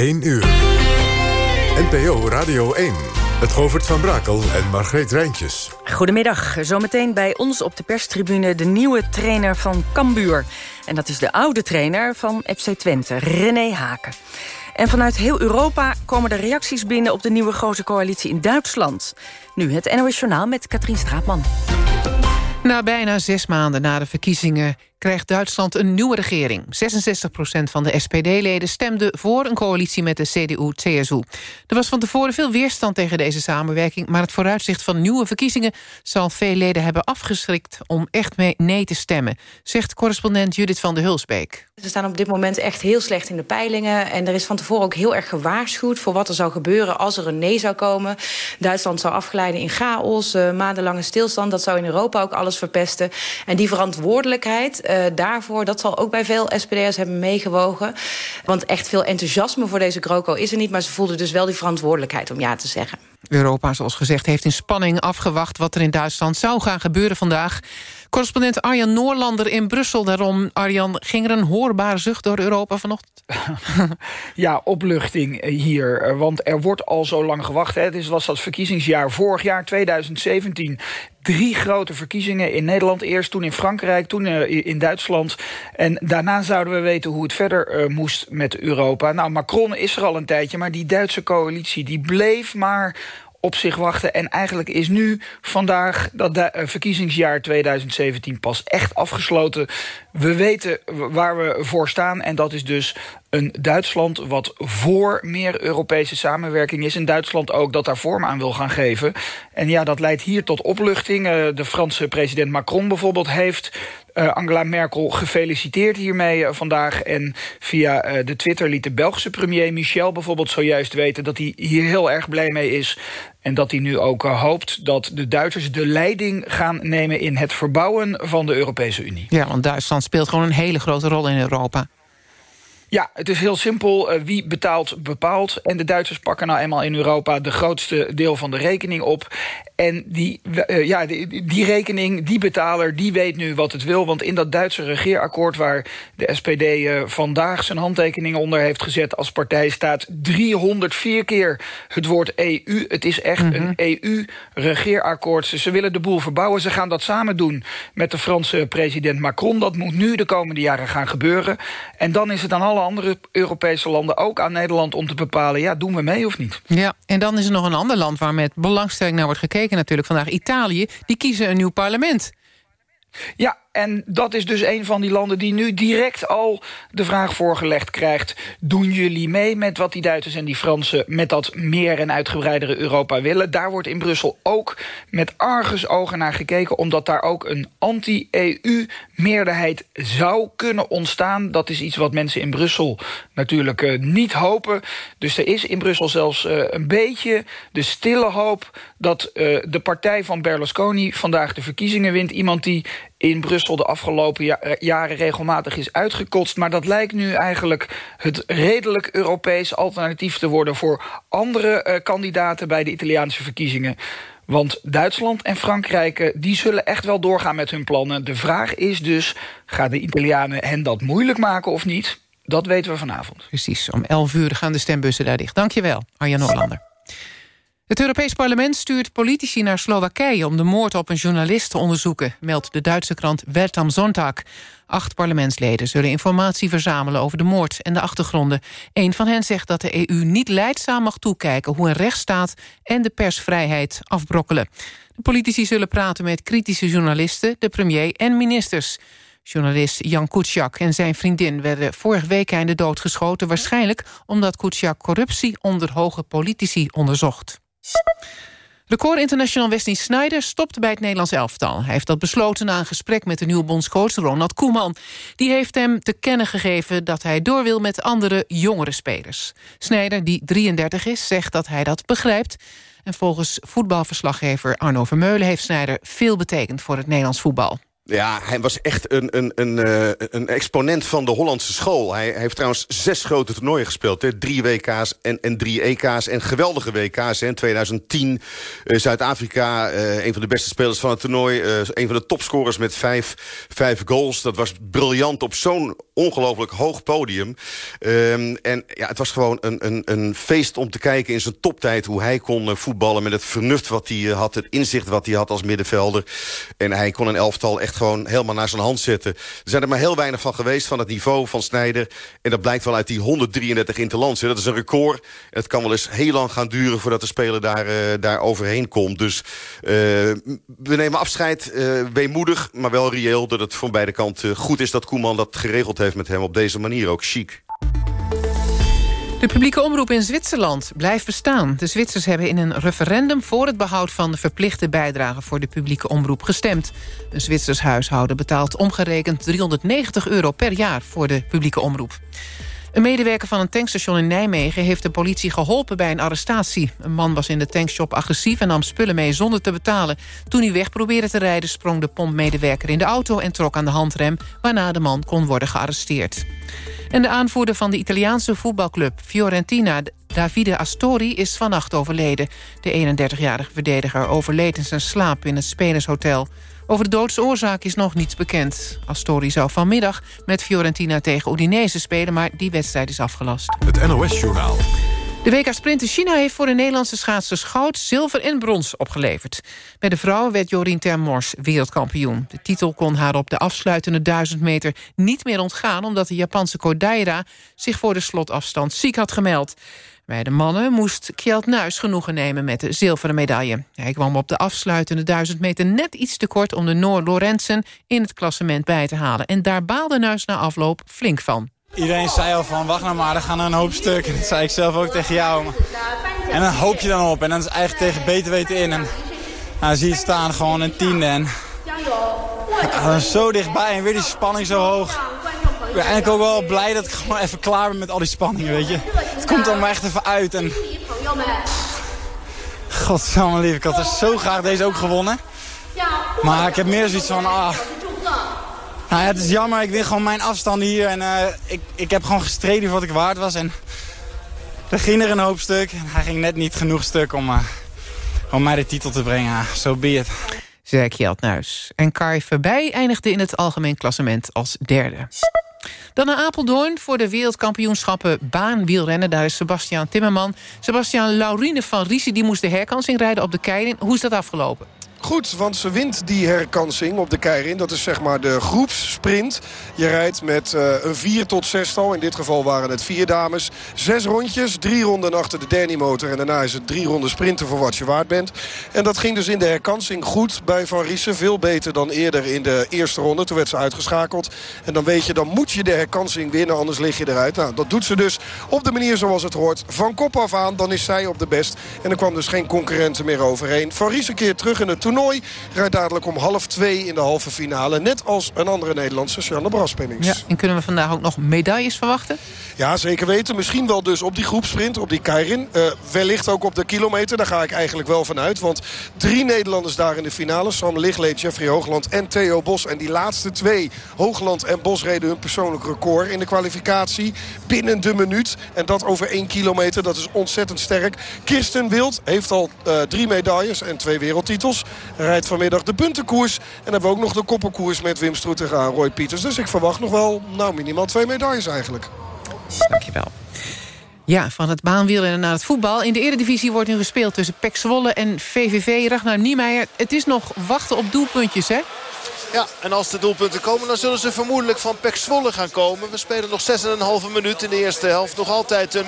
1 uur. NPO Radio 1. Het Govert van Brakel en Margreet Rijntjes. Goedemiddag. Zometeen bij ons op de perstribune de nieuwe trainer van Cambuur. En dat is de oude trainer van FC Twente, René Haken. En vanuit heel Europa komen de reacties binnen... op de nieuwe grote coalitie in Duitsland. Nu het NOS Journaal met Katrien Straatman. Na bijna zes maanden na de verkiezingen krijgt Duitsland een nieuwe regering. 66% van de SPD-leden stemde voor een coalitie met de CDU-CSU. Er was van tevoren veel weerstand tegen deze samenwerking... maar het vooruitzicht van nieuwe verkiezingen... zal veel leden hebben afgeschrikt om echt mee nee te stemmen... zegt correspondent Judith van de Hulsbeek. Ze staan op dit moment echt heel slecht in de peilingen... en er is van tevoren ook heel erg gewaarschuwd... voor wat er zou gebeuren als er een nee zou komen. Duitsland zou afglijden in chaos, uh, maandenlange stilstand... dat zou in Europa ook alles verpesten. En die verantwoordelijkheid uh, daarvoor, dat zal ook bij veel SPD'ers hebben meegewogen. Want echt veel enthousiasme voor deze GroKo is er niet... maar ze voelden dus wel die verantwoordelijkheid om ja te zeggen. Europa, zoals gezegd, heeft in spanning afgewacht... wat er in Duitsland zou gaan gebeuren vandaag. Correspondent Arjan Noorlander in Brussel. Daarom, Arjan, ging er een hoorbare zucht door Europa vanochtend? ja, opluchting hier. Want er wordt al zo lang gewacht. Het was dat verkiezingsjaar vorig jaar, 2017 drie grote verkiezingen in Nederland. Eerst toen in Frankrijk, toen uh, in Duitsland. En daarna zouden we weten hoe het verder moest met Europa. Nou, Macron is er al een tijdje, maar die Duitse coalitie... die bleef maar op zich wachten. En eigenlijk is nu vandaag dat de, uh, verkiezingsjaar 2017 pas echt afgesloten. We weten waar we voor staan en dat is dus een Duitsland wat voor meer Europese samenwerking is. Een Duitsland ook dat daar vorm aan wil gaan geven. En ja, dat leidt hier tot opluchting. Uh, de Franse president Macron bijvoorbeeld heeft uh, Angela Merkel gefeliciteerd hiermee vandaag. En via de Twitter liet de Belgische premier Michel bijvoorbeeld zojuist weten... dat hij hier heel erg blij mee is. En dat hij nu ook hoopt dat de Duitsers de leiding gaan nemen... in het verbouwen van de Europese Unie. Ja, want Duitsland speelt gewoon een hele grote rol in Europa. Ja, het is heel simpel. Uh, wie betaalt, bepaalt. En de Duitsers pakken nou eenmaal in Europa... de grootste deel van de rekening op. En die, uh, ja, die, die, rekening, die betaler, die weet nu wat het wil. Want in dat Duitse regeerakkoord... waar de SPD uh, vandaag zijn handtekening onder heeft gezet... als partij staat 304 keer het woord EU. Het is echt mm -hmm. een EU-regeerakkoord. Ze, ze willen de boel verbouwen. Ze gaan dat samen doen met de Franse president Macron. Dat moet nu de komende jaren gaan gebeuren. En dan is het aan alle andere Europese landen, ook aan Nederland... om te bepalen, ja, doen we mee of niet? Ja, en dan is er nog een ander land waar met belangstelling naar wordt gekeken natuurlijk vandaag. Italië, die kiezen een nieuw parlement. Ja, en dat is dus een van die landen die nu direct al de vraag voorgelegd krijgt... doen jullie mee met wat die Duitsers en die Fransen... met dat meer en uitgebreidere Europa willen? Daar wordt in Brussel ook met argusogen naar gekeken... omdat daar ook een anti-EU-meerderheid zou kunnen ontstaan. Dat is iets wat mensen in Brussel natuurlijk uh, niet hopen. Dus er is in Brussel zelfs uh, een beetje de stille hoop... dat uh, de partij van Berlusconi vandaag de verkiezingen wint. Iemand die in Brussel de afgelopen ja jaren regelmatig is uitgekotst. Maar dat lijkt nu eigenlijk het redelijk Europees alternatief te worden... voor andere uh, kandidaten bij de Italiaanse verkiezingen. Want Duitsland en Frankrijk die zullen echt wel doorgaan met hun plannen. De vraag is dus, gaan de Italianen hen dat moeilijk maken of niet? Dat weten we vanavond. Precies, om 11 uur gaan de stembussen daar dicht. Dankjewel, Arjan Hollander. Het Europees Parlement stuurt politici naar Slowakije... om de moord op een journalist te onderzoeken... meldt de Duitse krant Welt am Sonntag. Acht parlementsleden zullen informatie verzamelen over de moord en de achtergronden. Een van hen zegt dat de EU niet leidzaam mag toekijken... hoe een rechtsstaat en de persvrijheid afbrokkelen. De politici zullen praten met kritische journalisten, de premier en ministers. Journalist Jan Kuciak en zijn vriendin werden vorig week einde doodgeschoten... waarschijnlijk omdat Kuciak corruptie onder hoge politici onderzocht. Record International Wesley Sneijder stopt bij het Nederlands elftal. Hij heeft dat besloten na een gesprek met de nieuwe bondscoach Ronald Koeman. Die heeft hem te kennen gegeven dat hij door wil met andere jongere spelers. Sneijder, die 33 is, zegt dat hij dat begrijpt. En volgens voetbalverslaggever Arno Vermeulen heeft Sneijder veel betekend voor het Nederlands voetbal. Ja, hij was echt een, een, een, uh, een exponent van de Hollandse school. Hij, heeft trouwens zes grote toernooien gespeeld. Hè? Drie WK's en, en drie EK's en geweldige WK's. In 2010 uh, Zuid-Afrika, uh, een van de beste spelers van het toernooi. een van de topscorers met vijf, vijf goals. Dat was briljant op zo'n ongelooflijk hoog podium. Um, en ja, het was gewoon een, een, een feest om te kijken in zijn toptijd... hoe hij kon voetballen met het vernuft wat hij had... het inzicht wat hij had als middenvelder. En hij kon een elftal echt gewoon helemaal naar zijn hand zetten. Er zijn er maar heel weinig van geweest van het niveau van Snijder. En dat blijkt wel uit die 133 interlands. Dat is een record. Het kan wel eens heel lang gaan duren voordat de speler daar, uh, daar overheen komt. Dus uh, we nemen afscheid, uh, weemoedig, maar wel reëel... dat het van beide kanten goed is dat Koeman dat geregeld heeft met hem op deze manier. Ook chic. De publieke omroep in Zwitserland blijft bestaan. De Zwitsers hebben in een referendum voor het behoud van de verplichte bijdrage voor de publieke omroep gestemd. Een Zwitsers huishouden betaalt omgerekend 390 euro per jaar voor de publieke omroep. Een medewerker van een tankstation in Nijmegen heeft de politie geholpen bij een arrestatie. Een man was in de tankshop agressief en nam spullen mee zonder te betalen. Toen hij weg probeerde te rijden sprong de pompmedewerker in de auto en trok aan de handrem... waarna de man kon worden gearresteerd. En de aanvoerder van de Italiaanse voetbalclub Fiorentina... Davide Astori is vannacht overleden. De 31-jarige verdediger overleed in zijn slaap in het Spelershotel. Over de doodsoorzaak is nog niets bekend. Astori zou vanmiddag met Fiorentina tegen Udinese spelen... maar die wedstrijd is afgelast. Het NOS-journaal. De WK Sprint in China heeft voor de Nederlandse schaatsers goud, zilver en brons opgeleverd. Bij de vrouwen werd Jorien Termors wereldkampioen. De titel kon haar op de afsluitende 1000 meter niet meer ontgaan... omdat de Japanse Kodaira zich voor de slotafstand ziek had gemeld. Bij de mannen moest Kjeld Nuis genoegen nemen met de zilveren medaille. Hij kwam op de afsluitende 1000 meter net iets te kort... om de Noor Lorentzen in het klassement bij te halen. En daar baalde Nuis na afloop flink van. Iedereen zei al van, wacht nou maar, er gaan een hoop stukken. Dat zei ik zelf ook tegen jou. En dan hoop je dan op. En dan is het eigenlijk tegen beter weten in. En nou, zie je staan gewoon een tiende. En dan zo dichtbij en weer die spanning zo hoog. Ik ben eigenlijk ook wel blij dat ik gewoon even klaar ben met al die spanningen, weet je. Het komt maar echt even uit. En... Godsamme lief, ik had er zo graag deze ook gewonnen. Maar ik heb meer zoiets van, ah, nou het is jammer. Ik win gewoon mijn afstand hier. En uh, ik, ik heb gewoon gestreden voor wat ik waard was. En er ging er een hoop stuk. En hij ging net niet genoeg stuk om, uh, om mij de titel te brengen. Zo so be it. Zei Kjeld Nuis. En Kai Verbij eindigde in het algemeen klassement als derde. Dan naar Apeldoorn voor de wereldkampioenschappen baanwielrennen. Daar is Sebastian Timmerman. Sebastian Laurine van Riesen die moest de herkansing rijden op de Keirin. Hoe is dat afgelopen? Goed, want ze wint die herkansing op de Keirin. Dat is zeg maar de groepssprint. Je rijdt met uh, een 4 tot 6 tal. In dit geval waren het vier dames. Zes rondjes, drie ronden achter de Danny-motor. En daarna is het drie ronden sprinten voor wat je waard bent. En dat ging dus in de herkansing goed bij Van Riesen. Veel beter dan eerder in de eerste ronde. Toen werd ze uitgeschakeld. En dan weet je, dan moet je de herkansing winnen. Anders lig je eruit. Nou, dat doet ze dus op de manier zoals het hoort. Van kop af aan, dan is zij op de best. En er kwam dus geen concurrenten meer overheen. Van Riesen keert terug in het toernooi. Rijdt dadelijk om half twee in de halve finale. Net als een andere Nederlandse, Sjanne Braspennings. Ja, en kunnen we vandaag ook nog medailles verwachten? Ja, zeker weten. Misschien wel dus op die groepsprint, op die Keirin. Uh, wellicht ook op de kilometer, daar ga ik eigenlijk wel vanuit. Want drie Nederlanders daar in de finale. Sam Ligleed, Jeffrey Hoogland en Theo Bos. En die laatste twee, Hoogland en Bos, reden hun persoonlijk record in de kwalificatie. Binnen de minuut. En dat over één kilometer. Dat is ontzettend sterk. Kirsten Wild heeft al uh, drie medailles en twee wereldtitels. Rijdt vanmiddag de puntenkoers. En hebben we ook nog de koppelkoers met Wim Stroetega en Roy Pieters. Dus ik verwacht nog wel nou, minimaal twee medailles eigenlijk. Dankjewel. Ja, van het baanwielrennen naar het voetbal. In de eredivisie wordt nu gespeeld tussen Pek Zwolle en VVV. Ragnar Niemeyer, het is nog wachten op doelpuntjes, hè? Ja, en als de doelpunten komen, dan zullen ze vermoedelijk van Pek Zwolle gaan komen. We spelen nog 6,5 minuut in de eerste helft. Nog altijd 0-0,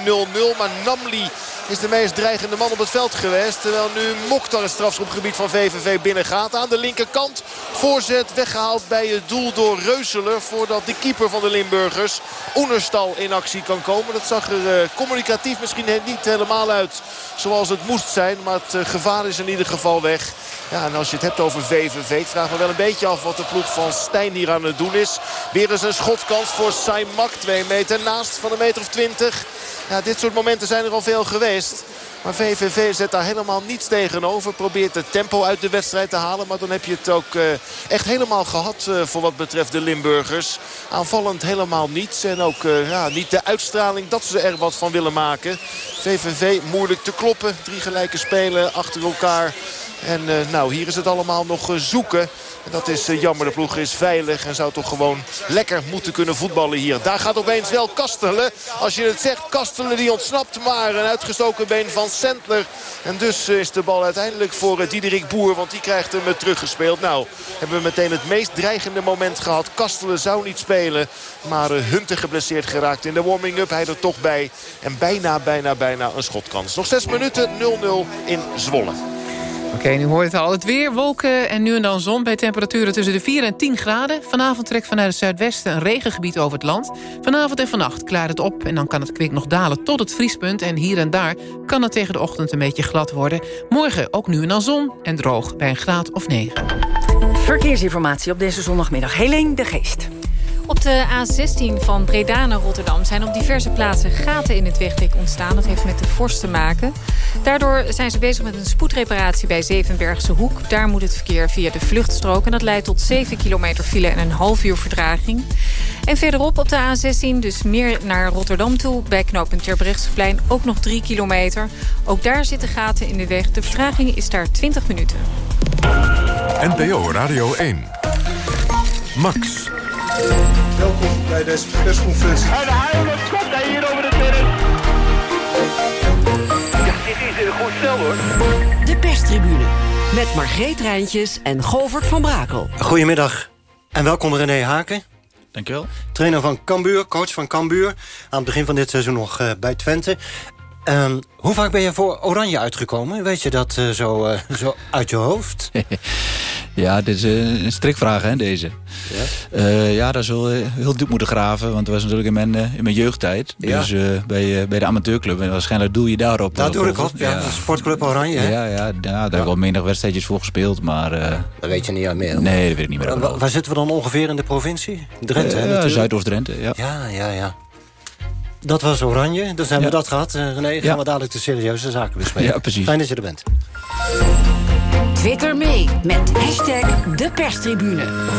maar Namli is de meest dreigende man op het veld geweest. Terwijl nu Mokhtar het strafschopgebied van VVV binnengaat. Aan de linkerkant voorzet weggehaald bij het doel door Reuseler. Voordat de keeper van de Limburgers Oenerstal in actie kan komen. Dat zag er uh, communicatief misschien niet helemaal uit zoals het moest zijn. Maar het uh, gevaar is in ieder geval weg. Ja, en als je het hebt over VVV, ik vraag me wel een beetje af wat de ploeg van Stijn hier aan het doen is. Weer eens een schotkans voor Saimak. Twee meter naast van een meter of twintig. Ja, dit soort momenten zijn er al veel geweest. Maar VVV zet daar helemaal niets tegenover. Probeert het tempo uit de wedstrijd te halen. Maar dan heb je het ook uh, echt helemaal gehad uh, voor wat betreft de Limburgers. Aanvallend helemaal niets. En ook uh, ja, niet de uitstraling dat ze er wat van willen maken. VVV moeilijk te kloppen. Drie gelijke spelen achter elkaar. En nou, hier is het allemaal nog zoeken. En dat is uh, jammer. De ploeg is veilig en zou toch gewoon lekker moeten kunnen voetballen hier. Daar gaat opeens wel Kastelen. Als je het zegt, Kastelen die ontsnapt. Maar een uitgestoken been van Sentler. En dus uh, is de bal uiteindelijk voor uh, Diederik Boer. Want die krijgt hem teruggespeeld. Nou, hebben we meteen het meest dreigende moment gehad. Kastelen zou niet spelen. Maar Hunter geblesseerd geraakt in de warming-up. Hij er toch bij. En bijna, bijna, bijna een schotkans. Nog zes minuten 0-0 in Zwolle. Oké, nu hoort het al. Het weer, wolken en nu en dan zon bij temperaturen tussen de 4 en 10 graden. Vanavond trekt vanuit het zuidwesten een regengebied over het land. Vanavond en vannacht klaart het op en dan kan het kwik nog dalen tot het vriespunt. En hier en daar kan het tegen de ochtend een beetje glad worden. Morgen ook nu en dan zon en droog bij een graad of 9. Verkeersinformatie op deze zondagmiddag. Helene de Geest. Op de A16 van Breda naar Rotterdam zijn op diverse plaatsen gaten in het wegdek ontstaan. Dat heeft met de vorst te maken. Daardoor zijn ze bezig met een spoedreparatie bij Zevenbergse Hoek. Daar moet het verkeer via de vluchtstrook. En dat leidt tot 7 kilometer file en een half uur verdraging. En verderop op de A16, dus meer naar Rotterdam toe... bij knooppunt Terbrechtseplein ook nog 3 kilometer. Ook daar zitten gaten in de weg. De vertraging is daar 20 minuten. NPO Radio 1. Max. Welkom bij deze persconferentie. En de komt hij hier over de terrein. Ja, dit is een goed stel hoor. De perstribune met Margreet Rijntjes en Govert van Brakel. Goedemiddag en welkom René Haken. Dankjewel. Trainer van Cambuur, coach van Cambuur. Aan het begin van dit seizoen nog uh, bij Twente. Um, hoe vaak ben je voor Oranje uitgekomen? Weet je dat uh, zo, uh, zo uit je hoofd? ja, dit is een strikvraag, hè, deze. Ja, uh, ja dat is wel heel diep moeten graven. Want dat was natuurlijk in mijn, in mijn jeugdtijd. Ja. Dus bij, bij de amateurclub. En waarschijnlijk doe je daarop. Daar doe ik op, ja. ja. Sportclub Oranje, hè? Ja, ja, ja, daar heb ik wel menig wedstrijdjes voor gespeeld. Maar, dat weet je niet meer. Nee, dat weet ik niet meer. Waar, zitten we dan ongeveer in de provincie? Drenthe, hè? Zuidoost-Drenthe, ja. Ja, ja, ja. Dat was Oranje, dus hebben ja. we dat gehad. Uh, René, gaan ja. we dadelijk de serieuze zaken bespreken. Ja, precies. Fijn dat je er bent. Twitter mee met hashtag de perstribune.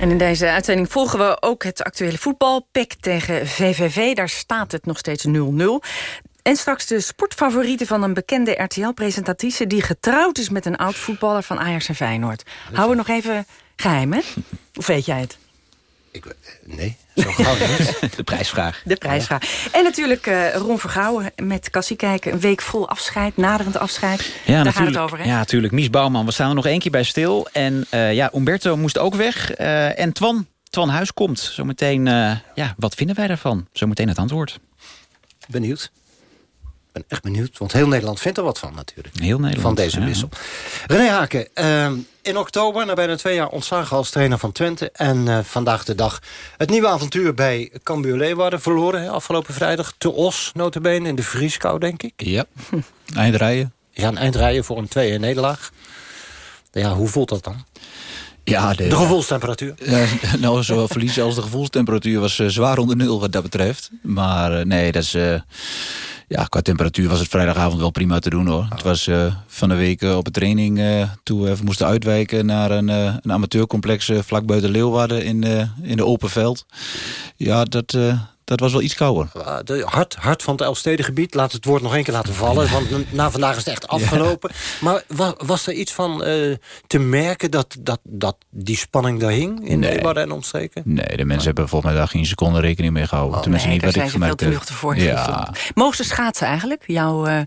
En in deze uitzending volgen we ook het actuele voetbal. PEC tegen VVV, daar staat het nog steeds 0-0. En straks de sportfavorieten van een bekende RTL-presentatrice... die getrouwd is met een oud voetballer van Ajax en Feyenoord. Houden we nog even geheim, hè? Of weet jij het? Ik, nee, zo gauw niet. De prijsvraag. De prijsvraag. En natuurlijk uh, Ron Vergouwen met Cassie kijken. Een week vol afscheid, naderend afscheid. Ja, Daar gaat het over, hè? Ja, natuurlijk. Mies Bouwman, we staan er nog één keer bij stil. En uh, ja, Umberto moest ook weg. Uh, en Twan, Twan Huis komt. Zometeen, ja, wat vinden wij daarvan? Zometeen het antwoord. Benieuwd. Ik ben echt benieuwd, want heel Nederland vindt er wat van natuurlijk. Heel Nederland. Van deze ja. wissel. René Haken, uh, in oktober, na bijna twee jaar ontslagen als trainer van Twente. En uh, vandaag de dag het nieuwe avontuur bij Cambuur Leeuwarden verloren. Hè, afgelopen vrijdag te Os, notabene, in de vrieskou, denk ik. Ja, eindrijden. Ja, een eindrijden voor een 2-1 nederlaag. Ja, hoe voelt dat dan? Ja, de, de gevoelstemperatuur? Nou, zowel verlies als de gevoelstemperatuur was uh, zwaar onder nul wat dat betreft. Maar uh, nee, dat is... Uh, ja, qua temperatuur was het vrijdagavond wel prima te doen hoor. Het was van de week op een training toen we even moesten uitwijken naar een, een amateurcomplex vlak buiten Leeuwarden in, in de open veld. Ja, dat, dat was wel iets kouder. De hart, hart van het Elfstedengebied. Laat het woord nog één keer laten vallen. Want na vandaag is het echt afgelopen. Ja. Maar was, was, er iets van uh, te merken dat, dat, dat die spanning daar hing? In nee. Leeuwarden en omstreken? Nee, de mensen hebben volgens mij daar geen seconde rekening mee gehouden. Oh, Tenminste nee, niet wat ik gemerkt heb. Voor ja. Mogen ze schaatsen eigenlijk? Jouw, uh,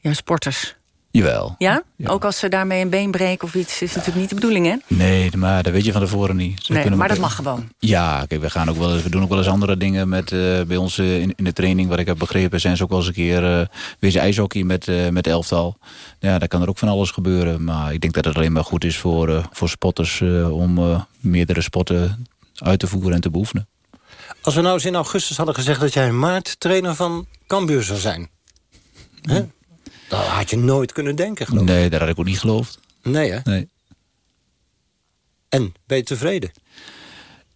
jouw sporters? Jawel. Ja? ja? Ook als ze daarmee een been breken of iets, is natuurlijk niet de bedoeling, hè? Nee, maar dat weet je van tevoren niet. Ze nee, maar dat mag gewoon. Ja, kijk, we, gaan ook wel, we doen ook wel eens andere dingen met, uh, bij ons uh, in, in, de training. Wat ik heb begrepen zijn ze ook wel eens een keer uh, wezen ijshockey met, met elftal. Ja, daar kan er ook van alles gebeuren. Maar ik denk dat het alleen maar goed is voor, voor spotters om meerdere sporten uit te voeren en te beoefenen. Als we nou eens in augustus hadden gezegd dat jij in maart trainer van Cambuur zou zijn... Hm. Hè? Dat had je nooit kunnen denken, geloof ik. Nee, dat had ik ook niet geloofd. Nee, hè? Nee. En, ben je tevreden?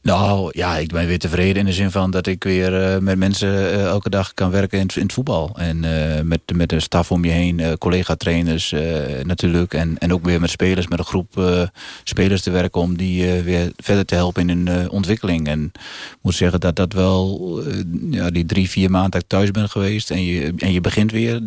Nou ja, ik ben weer tevreden in de zin van dat ik weer uh, met mensen uh, elke dag kan werken in, in het voetbal. En uh, met, met de staf om je heen, collega-trainers natuurlijk. En, en ook weer met spelers, met een groep spelers te werken om die weer verder te helpen in hun ontwikkeling. En ik moet zeggen dat dat wel, ja, die drie, vier maanden dat ik thuis ben geweest en je, en je begint weer,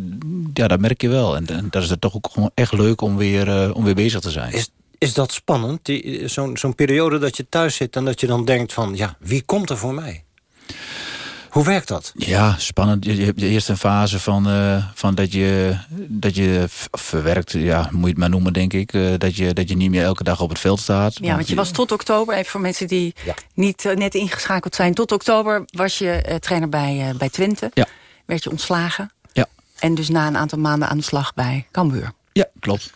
ja, dat merk je wel. En, dat is het toch ook gewoon echt leuk om weer, om weer bezig te zijn. Is dat spannend? Zo'n zo'n periode dat je thuis zit en dat je dan denkt van... ja, wie komt er voor mij? Hoe werkt dat? Ja, spannend. Je hebt eerst een fase van, uh, van dat je, dat je verwerkt, ja, moet je het maar noemen, denk ik. Uh, dat, je, dat je niet meer elke dag op het veld staat. Ja, want je was tot oktober, even voor mensen die ja. niet uh, net ingeschakeld zijn. Tot oktober was je trainer bij, bij Twente. Ja. Werd je ontslagen. Ja. En dus na een aantal maanden aan de slag bij Cambuur. Ja, klopt.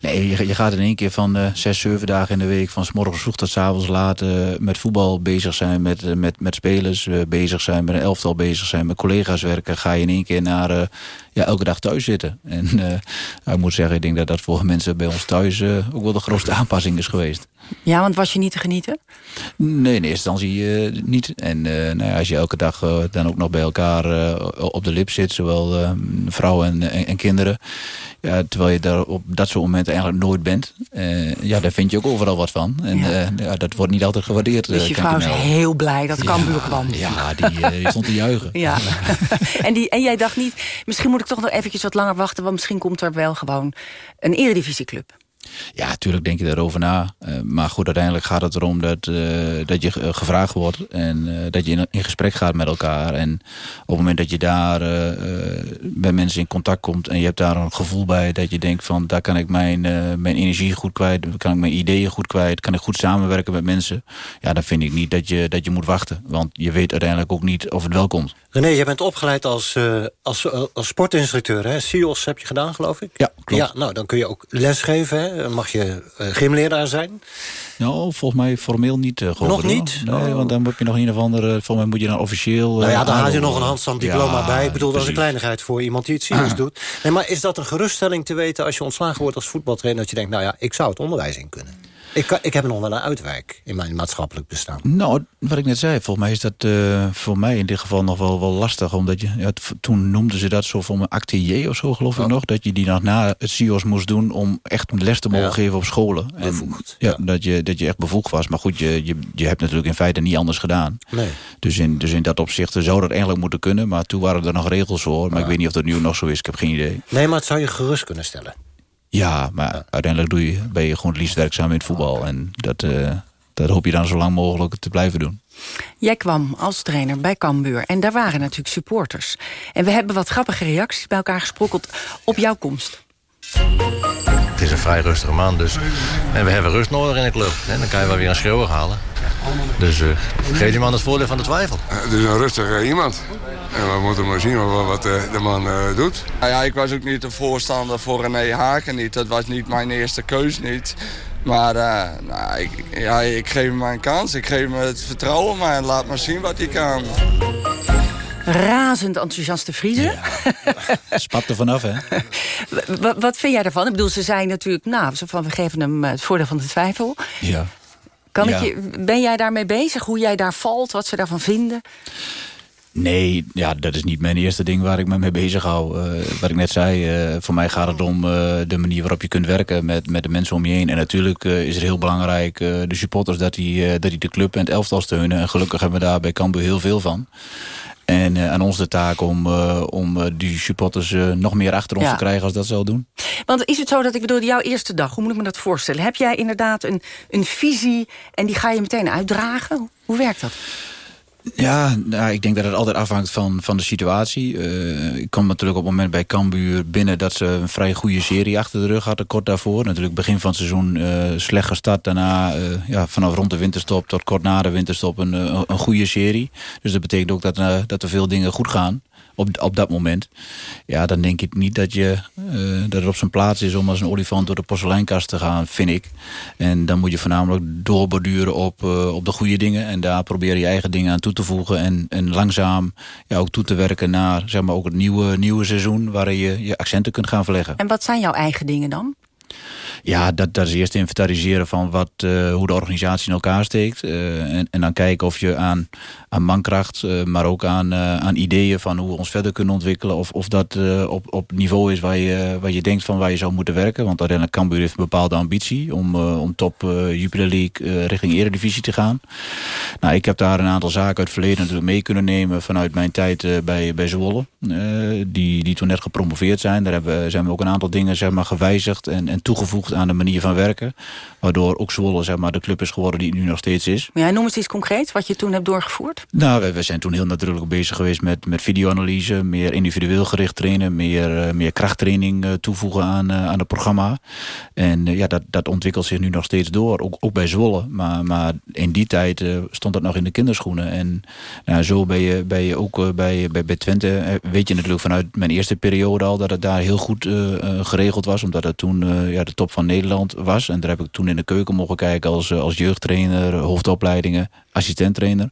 Nee, je, je, gaat in één keer van uh, zes, zeven dagen in de week... van s vroeg tot s avonds laat uh, met voetbal bezig zijn... met, uh, met, met spelers bezig zijn, met een elftal bezig zijn... met collega's werken, ga je in één keer naar ja, elke dag thuis zitten. En ik moet zeggen, ik denk dat dat voor mensen bij ons thuis... ook wel de grootste aanpassing is geweest. Ja, want was je niet te genieten? Nee, in eerste instantie uh, niet. En nou ja, als je elke dag dan ook nog bij elkaar op de lip zit... zowel vrouwen en, en, en, kinderen... Ja, terwijl je daar op dat soort momenten eigenlijk nooit bent... ja, daar vind je ook overal wat van. En ja. ja dat wordt niet altijd gewaardeerd. Dus je vrouw is heel blij dat Cambuur kwam. Ja, die, die stond te juichen. Ja. en, die, en jij dacht niet... misschien moet ik toch nog eventjes wat langer wachten... want misschien komt er wel gewoon een eredivisieclub. Ja, natuurlijk denk je daarover na. Uh, maar goed, uiteindelijk gaat het erom dat, uh, dat je gevraagd wordt... en uh, dat je in, in, gesprek gaat met elkaar. En op het moment dat je daar bij mensen in contact komt... en je hebt daar een gevoel bij dat je denkt van... daar kan ik mijn, mijn energie goed kwijt, kan ik mijn ideeën goed kwijt... kan ik goed samenwerken met mensen... ja, dan vind ik niet dat je, dat je moet wachten. Want je weet uiteindelijk ook niet of het wel komt. René, je bent opgeleid als, als, als sportinstructeur. Hè? CIOS heb je gedaan, geloof ik? Ja, klopt. Ja, nou, dan kun je ook lesgeven, hè? mag je uh, gymleraar zijn? Nou, volgens mij formeel niet. Uh, nog niet? Nee, oh. want dan moet je nog een of andere... Volgens mij moet je dan officieel... nou ja, dan haal je nog een handstand diploma ja, bij. Ik bedoel, dat is een kleinigheid voor iemand die het serieus doet. Nee, maar is dat een geruststelling te weten als je ontslagen wordt als voetbaltrainer... dat je denkt, nou ja, ik zou het onderwijs in kunnen? Ik, ik heb nog wel een uitwijk in mijn maatschappelijk bestaan. Nou, wat ik net zei, volgens mij is dat uh, voor mij in dit geval nog wel, wel lastig. Omdat je, ja, toen noemden ze dat zo voor mijn actier of zo, geloof oh. ik nog. Dat je die nog na het CIO's moest doen om echt les te mogen ja. geven op scholen. Bevoegd. En, ja, Dat, je, dat je echt bevoegd was. Maar goed, je, je, je hebt natuurlijk in feite niet anders gedaan. Nee. Dus, in, dus in dat opzicht zou dat eigenlijk moeten kunnen. Maar toen waren er nog regels voor. Maar ik weet niet of dat nu nog zo is. Ik heb geen idee. Nee, maar het zou je gerust kunnen stellen. Ja, maar uiteindelijk doe je, ben je gewoon het liefst werkzaam in het voetbal. En dat, uh, dat hoop je dan zo lang mogelijk te blijven doen. Jij kwam als trainer bij Cambuur en daar waren natuurlijk supporters. En we hebben wat grappige reacties bij elkaar gesprokkeld op jouw komst. Het is een vrij rustige maand, dus en we hebben rust nodig in de club. En dan kan je wel weer een schreeuwen halen. Dus uh, geef die man het voordeel van de twijfel. Het is een rustige iemand. En we moeten maar zien wat, wat de, de man uh, doet. Nou ja, ik was ook niet een voorstander voor René Haken niet. Dat was niet mijn eerste keus niet. Maar uh, nou, ik, ja, ik geef hem een kans. Ik geef hem het vertrouwen, maar laat maar zien wat hij kan. Razend enthousiaste Friese. Ja. Spat er vanaf, hè? wat, vind jij daarvan? Ik bedoel, ze zijn natuurlijk, nou, zo van, we geven hem het voordeel van de twijfel. Ja. Kan ik je, ben jij daarmee bezig? Hoe jij daar valt? Wat ze daarvan vinden? Nee, ja, dat is niet mijn eerste ding waar ik me mee bezig hou. Uh, wat ik net zei, uh, voor mij gaat het om uh, de manier waarop je kunt werken met, met de mensen om je heen. En natuurlijk is het heel belangrijk, de supporters, dat die, dat die de club en het elftal steunen. En gelukkig hebben we daar bij Cambuur heel veel van. En aan ons de taak om, om die supporters nog meer achter ons ja. te krijgen als dat zal doen. Want is het zo dat, ik bedoel, jouw eerste dag, hoe moet ik me dat voorstellen? Heb jij inderdaad een, een visie en die ga je meteen uitdragen? Hoe werkt dat? Ja, nou, ik denk dat het altijd afhangt van, van de situatie. Uh, ik kwam natuurlijk op het moment bij Cambuur binnen... dat ze een vrij goede serie achter de rug hadden kort daarvoor. Natuurlijk begin van het seizoen uh, slecht gestart. Daarna uh, ja, vanaf rond de winterstop tot kort na de winterstop een, een goede serie. Dus dat betekent ook dat, dat er veel dingen goed gaan op, op dat moment. Ja, dan denk ik niet dat, je, uh, dat het op zijn plaats is om als een olifant door de porseleinkast te gaan, vind ik. En dan moet je voornamelijk doorborduren op, uh, op de goede dingen. En daar probeer je eigen dingen aan toe te voegen. En, en langzaam ja, ook toe te werken naar zeg maar, ook het nieuwe, nieuwe seizoen... waarin je je accenten kunt gaan verleggen. En wat zijn jouw eigen dingen dan? Ja, dat, dat is eerst inventariseren van wat, uh, hoe de organisatie in elkaar steekt. Uh, en, en dan kijken of je aan, aan mankracht, uh, maar ook aan, aan ideeën van hoe we ons verder kunnen ontwikkelen. Of, of dat op, op niveau is waar je, waar je denkt van waar je zou moeten werken. Want uiteindelijk Cambuur heeft een bepaalde ambitie om, om top Jupiler League richting Eredivisie te gaan. Nou, ik heb daar een aantal zaken uit het verleden natuurlijk mee kunnen nemen vanuit mijn tijd bij, bij Zwolle. die, die toen net gepromoveerd zijn. Daar hebben, zijn we ook een aantal dingen zeg maar, gewijzigd en, en toegevoegd aan de manier van werken. Waardoor ook Zwolle zeg maar, de club is geworden die het nu nog steeds is. Ja, noem eens iets concreets wat je toen hebt doorgevoerd. Nou, we, zijn toen heel nadrukkelijk bezig geweest met, met videoanalyse. Meer individueel gericht trainen. Meer, uh, meer krachttraining uh, toevoegen aan, uh, aan het programma. En ja, dat, dat ontwikkelt zich nu nog steeds door. Ook, ook bij Zwolle. Maar, maar in die tijd stond dat nog in de kinderschoenen. En nou, zo ben je, ben je ook bij, bij, bij Twente... weet je natuurlijk vanuit mijn eerste periode al... dat het daar heel goed geregeld was. Omdat het toen ja, de top van Nederland was. En daar heb ik toen in de keuken mogen kijken als, als jeugdtrainer, hoofdopleidingen, assistenttrainer.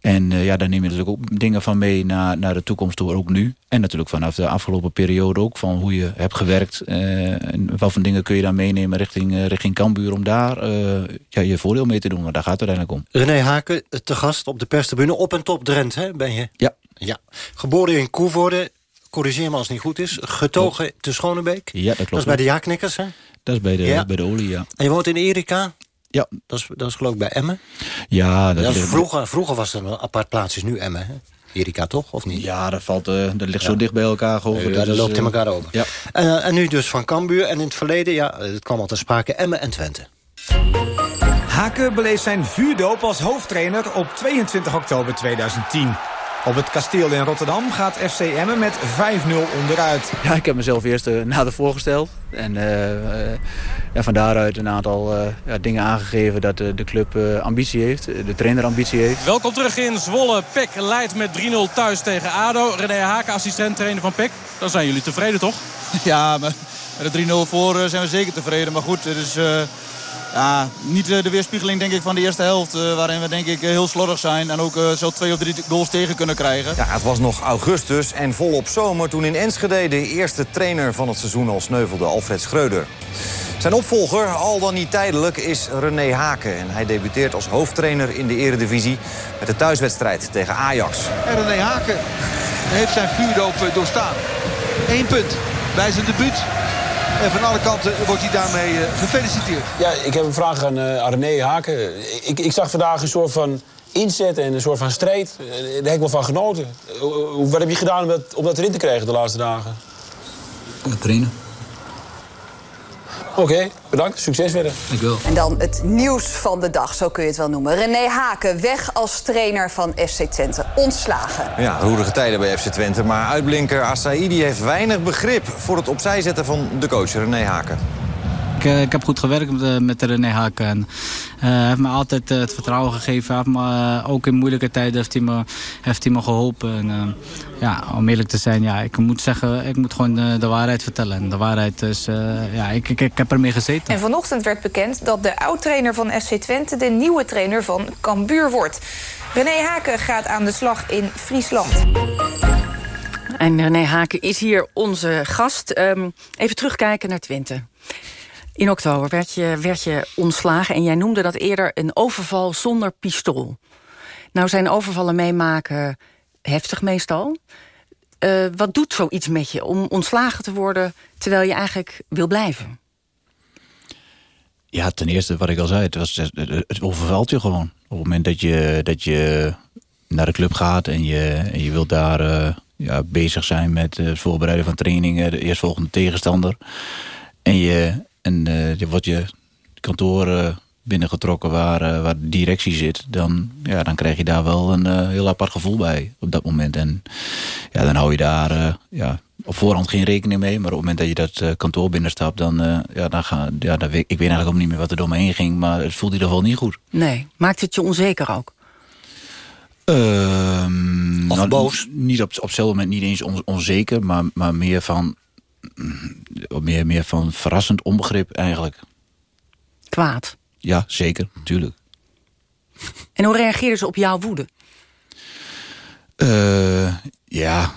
En uh, ja, daar neem je natuurlijk ook dingen van mee naar, naar de toekomst toe, ook nu. En natuurlijk vanaf de afgelopen periode ook, van hoe je hebt gewerkt. Uh, en wat voor dingen kun je dan meenemen richting, uh, richting Kambuur... om daar ja, je voordeel mee te doen, want daar gaat het uiteindelijk om. René Haken, te gast op de perstribune. Op en top Drent, hè, ben je? Ja. ja. Geboren in Koevoorde, corrigeer me als het niet goed is. Getogen klopt. te Schonebeek. Ja, dat klopt. Dat is bij de jaarknikkers, hè? Dat is bij de, ja. bij de olie, ja. En je woont in Erika? Ja. Dat is, dat is geloof ik bij Emmen? Ja. Dat dat is vroeger, vroeger was er een apart plaatsje, is nu Emmen, hè? Erika toch, of niet? Ja, dat, valt, uh, dat ligt ja. zo dicht bij elkaar. Geloof ja, dat, dat loopt in elkaar over. Ja. Uh, en nu dus van Cambuur. En in het verleden, ja, het kwam al te sprake, Emmen en Twente. Haken beleeft zijn vuurdoop als hoofdtrainer op 22 oktober 2010. Op het kasteel in Rotterdam gaat FC Emmen met 5-0 onderuit. Ja, ik heb mezelf eerst uh, nader voorgesteld. En uh, uh, ja, van daaruit een aantal ja, dingen aangegeven dat de club ambitie heeft. De trainer ambitie heeft. Welkom terug in Zwolle. Peck leidt met 3-0 thuis tegen ADO. René Haken, assistent trainer van Peck. Dan zijn jullie tevreden, toch? Ja, met de 3-0 voor zijn we zeker tevreden. Maar goed, het is... Ja, niet de weerspiegeling denk ik van de eerste helft. Uh, waarin we denk ik heel slordig zijn. En ook zo twee of drie goals tegen kunnen krijgen. Ja, het was nog augustus en volop zomer toen in Enschede... de eerste trainer van het seizoen al sneuvelde, Alfred Schreuder. Zijn opvolger, al dan niet tijdelijk, is René Haken. En hij debuteert als hoofdtrainer in de eredivisie... met de thuiswedstrijd tegen Ajax. En René Haken heeft zijn vuurdoop doorstaan. Eén punt bij zijn debuut en van alle kanten wordt hij daarmee uh, gefeliciteerd. Ja, ik heb een vraag aan, uh, aan René Haken. Ik, ik, zag vandaag een soort van inzet en een soort van strijd. Daar heb ik wel van genoten. Wat heb je gedaan om dat, om dat erin te krijgen de laatste dagen? Ja, trainen. Oké, okay, bedankt. Succes verder. Ik wil. En dan het nieuws van de dag, zo kun je het wel noemen. René Haken, weg als trainer van FC Twente. Ontslagen. Ja, roerige tijden bij FC Twente. Maar uitblinker Asaidi heeft weinig begrip... voor het opzij zetten van de coach René Haken. Ik, ik, heb goed gewerkt met, met René Haken. En, uh, hij heeft me altijd uh, het vertrouwen gegeven. Heeft me, uh, ook in moeilijke tijden heeft hij me, heeft hij me geholpen. En, ja, om eerlijk te zijn, ja, ik moet zeggen, ik moet gewoon de, de waarheid vertellen. En de waarheid is, ja, ik, ik, ik heb ermee gezeten. En vanochtend werd bekend dat de oud-trainer van FC Twente... de nieuwe trainer van Cambuur wordt. René Haken gaat aan de slag in Friesland. En René Haken is hier onze gast. Um, even terugkijken naar Twente. In oktober werd je, werd je ontslagen en jij noemde dat eerder een overval zonder pistool. Nou zijn overvallen meemaken heftig meestal. Uh, wat doet zoiets met je om ontslagen te worden terwijl je eigenlijk wil blijven? Ja, ten eerste wat ik al zei, het, was, het overvalt je gewoon. Op het moment dat je, dat je naar de club gaat en je, je wilt daar uh, ja, bezig zijn met het voorbereiden van trainingen, de eerstvolgende tegenstander. En je, en uh, je wordt je kantoor uh, binnengetrokken waar, uh, waar de directie zit... Dan, ja, dan krijg je daar wel een heel apart gevoel bij op dat moment. En ja, dan hou je daar ja, op voorhand geen rekening mee. Maar op het moment dat je dat kantoor binnenstapt... dan, ja, dan ga, ja, dan weet, ik weet eigenlijk ook niet meer wat er door me heen ging... maar het voelde in ieder geval niet goed. Nee, maakt het je onzeker ook? Uh, of nou, boos? Niet op, op hetzelfde moment niet eens on, onzeker... maar, maar meer van meer, meer van verrassend onbegrip eigenlijk. Kwaad? Ja, zeker, natuurlijk. En hoe reageerden ze op jouw woede? Uh, ja,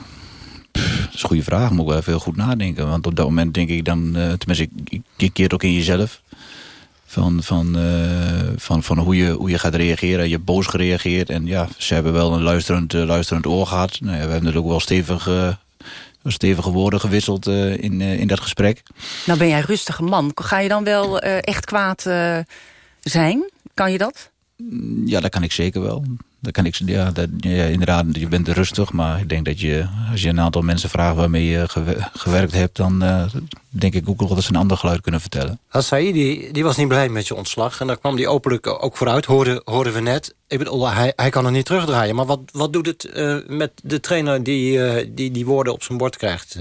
Pff, is een goede vraag. Moet ik wel even goed nadenken. Want op dat moment denk ik dan... Uh, tenminste, je keert ook in jezelf. Van, van, uh, van, van hoe, je, hoe je gaat reageren. Je hebt boos gereageerd. En ja, ze hebben wel een luisterend, luisterend oor gehad. Nou, ja, we hebben natuurlijk ook wel stevig, stevige woorden gewisseld in, in dat gesprek. Nou ben jij rustige man. Ga je dan wel echt kwaad zijn? Kan je dat? Ja, dat kan ik zeker wel. Dat kan ik, ja, dat, ja, inderdaad, je bent rustig. Maar ik denk dat je, als je een aantal mensen vraagt waarmee je gewerkt hebt... dan uh, denk ik ook wel dat ze een ander geluid kunnen vertellen. Hassaï, die, die was niet blij met je ontslag. En daar kwam die openlijk ook vooruit, hoorden, hoorden we net. Ik hij, hij kan er niet terugdraaien. Maar wat, wat doet het uh, met de trainer die, uh, die die woorden op zijn bord krijgt...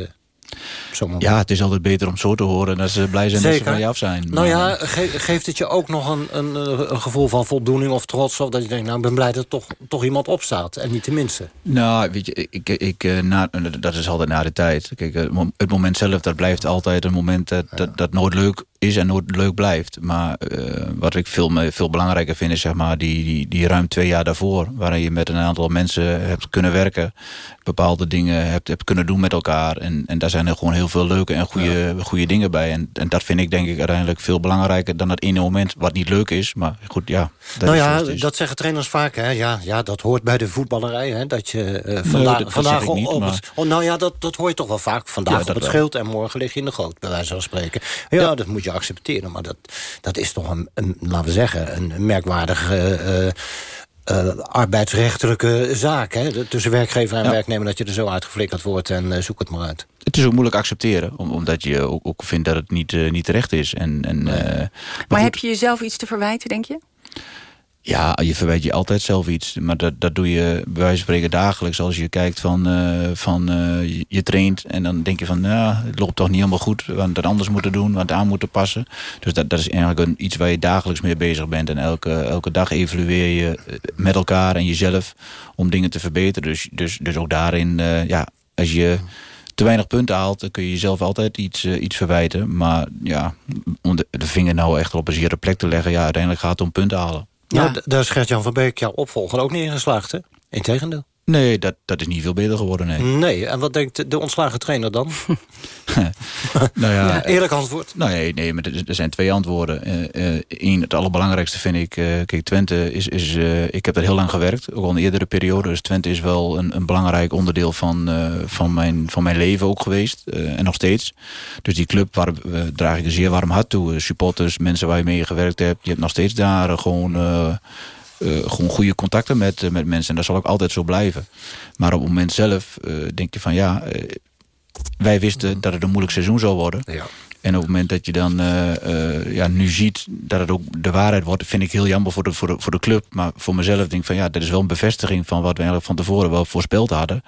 Ja, het is altijd beter om zo te horen... dat ze blij zijn Zeker. dat ze van je af zijn. Nou ja, geeft het je ook nog een, een, een, gevoel van voldoening of trots... of dat je denkt, nou, ik ben blij dat toch, toch iemand opstaat... en niet tenminste. Nou, weet je, ik, ik, eh, na, dat is altijd na de tijd. Kijk, eh, het moment zelf, dat blijft altijd een moment... dat, dat, dat nooit leuk is en nooit leuk blijft. Maar uh, wat ik veel, veel belangrijker vind is zeg maar, die, die, die ruim twee jaar daarvoor... waarin je met een aantal mensen hebt kunnen werken... bepaalde dingen hebt, hebt kunnen doen met elkaar. En, en daar zijn er gewoon heel veel leuke en goede, goede dingen bij. En, en dat vind ik denk ik uiteindelijk veel belangrijker... dan dat ene moment wat niet leuk is. Maar goed, ja. Dat nou ja, dat zeggen trainers vaak. Hè? Ja, ja, dat hoort bij de voetballerij. Hè? Dat je uh, vandaag, nee, dat, vandaag op, niet, op het, oh, Nou ja, dat, dat hoor je toch wel vaak. Vandaag ja, op het schild en morgen lig je in de goot, bij wijze van spreken. Ja, ja. dat moet je accepteren. Maar dat, dat is toch een, een laten we zeggen, een merkwaardige... Uh, uh, arbeidsrechtelijke zaak. Hè? Tussen werkgever en werknemer dat je er zo uitgeflikkerd wordt en uh, zoek het maar uit. Het is ook moeilijk accepteren, omdat je ook, ook vindt dat het niet, uh, niet terecht is. En, en, nee. maar, maar heb je jezelf iets te verwijten, denk je? Ja, je verwijt je altijd zelf iets. Maar dat, dat doe je bij wijze van spreken dagelijks. Als je kijkt van, uh, van uh, je, traint en dan denk je van... nou, het loopt toch niet helemaal goed. Hadden het anders moeten doen, het aan moeten passen. Dus dat, dat is eigenlijk een, iets waar je dagelijks mee bezig bent. En elke, elke dag evalueer je eh, met elkaar en jezelf om dingen te verbeteren. Dus, dus, dus ook daarin, ja, als je te weinig punten haalt... dan kun je jezelf altijd iets, iets verwijten. Maar ja, om de, de vinger nou echt op een zere plek te leggen... ja, uiteindelijk gaat het om punten halen. Nou, daar is Gert-Jan van Beek, jouw opvolger, ook niet in geslaagd, hè? Integendeel. Nee, dat, dat is niet veel beter geworden, nee. Nee, en wat denkt de ontslagen trainer dan? nou ja, ja, eerlijk antwoord. Nou, nee, nee, maar er, zijn twee antwoorden. Eén, uh, het allerbelangrijkste vind ik... Uh, kijk, Twente is... is ik heb er heel lang gewerkt, ook al in eerdere periode. Dus Twente is wel een, een belangrijk onderdeel van, van, mijn, van mijn leven ook geweest. en nog steeds. Dus die club waar, draag ik een zeer warm hart toe. supporters, mensen waar je mee gewerkt hebt. Je hebt nog steeds daar gewoon uh, gewoon goede contacten met, uh, met mensen. En dat zal ook altijd zo blijven. Maar op het moment zelf uh, denk je van ja... wij wisten dat het een moeilijk seizoen zou worden. Ja. En op het moment dat je dan ja, nu ziet dat het ook de waarheid wordt... vind ik heel jammer voor de, voor, de, voor de club. Maar voor mezelf denk ik van ja, dat is wel een bevestiging... van wat we eigenlijk van tevoren wel voorspeld hadden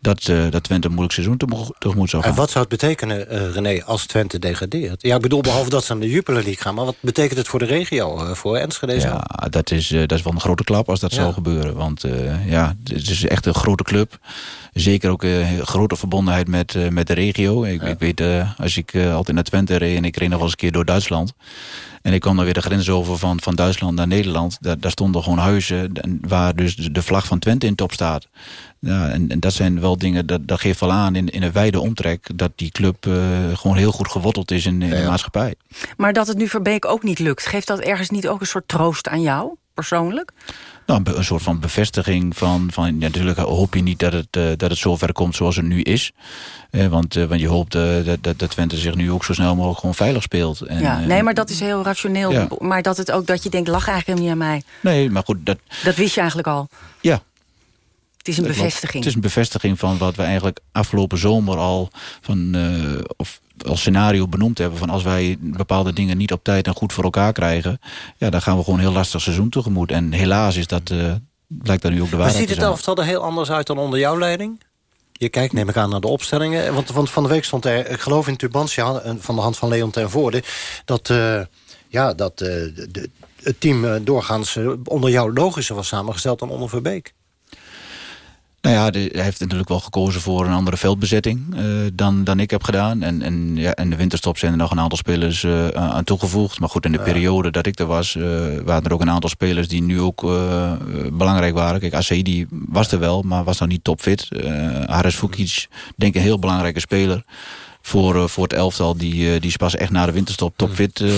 dat, uh, dat Twente een moeilijk seizoen tegemoet zou gaan. En wat zou het betekenen, René, als Twente degradeert? Ja, ik bedoel, behalve dat ze aan de Jupiler League gaan... maar wat betekent het voor de regio, voor Enschede? Ja, dat is, dat is wel een grote klap als dat ja. zou gebeuren. Want ja, het is echt een grote club. Zeker ook een grote verbondenheid met, met de regio. Ik, ja. ik weet, als ik altijd naar Twente reed... en ik reed nog wel eens een keer door Duitsland... En ik kwam dan weer de grens over van, van Duitsland naar Nederland. Daar, daar stonden gewoon huizen waar dus de vlag van Twente in top staat. Ja, en, en, dat zijn wel dingen, dat, dat geeft wel aan in, in een wijde omtrek... dat die club uh, gewoon heel goed geworteld is in, in ja, ja. de maatschappij. Maar dat het nu Verbeek ook niet lukt... geeft dat ergens niet ook een soort troost aan jou, persoonlijk? Nou, een soort van bevestiging van... van ja, natuurlijk hoop je niet dat het, uh, dat het zover komt zoals het nu is. Eh, want, uh, want je hoopt dat, dat, dat Twente zich nu ook zo snel mogelijk gewoon veilig speelt. En, ja, nee, maar dat is heel rationeel. Ja. Maar dat het ook dat je denkt, lach eigenlijk niet aan mij. Nee, maar goed. Dat, dat wist je eigenlijk al. Ja, het is een bevestiging. Het is een bevestiging van wat we eigenlijk afgelopen zomer al... Van, uh, of als scenario benoemd hebben... van als wij bepaalde dingen niet op tijd en goed voor elkaar krijgen... ja, dan gaan we gewoon een heel lastig seizoen tegemoet. En helaas is dat, uh, blijkt dat nu ook de waarheid Maar ziet het elftal er heel anders uit dan onder jouw leiding? Je kijkt, neem ik aan, naar de opstellingen. Want, want van de week stond er, ik geloof in Tubantia... van de hand van Leon ten Voorde... dat, uh, ja, dat de, het team doorgaans onder jou logischer was samengesteld dan onder Verbeek. Nou ja, de, hij heeft natuurlijk wel gekozen voor een andere veldbezetting uh, dan, dan ik heb gedaan. En, en, ja, en de winterstop zijn er nog een aantal spelers uh, aan toegevoegd. Maar goed, in de ja. periode dat ik er was, uh, waren er ook een aantal spelers die nu ook belangrijk waren. Kijk, Asaidi was er wel, maar was nog niet topfit. Haris Fukic, denk ik een heel belangrijke speler voor, uh, voor het elftal. Die, uh, die is pas echt na de winterstop topfit uh,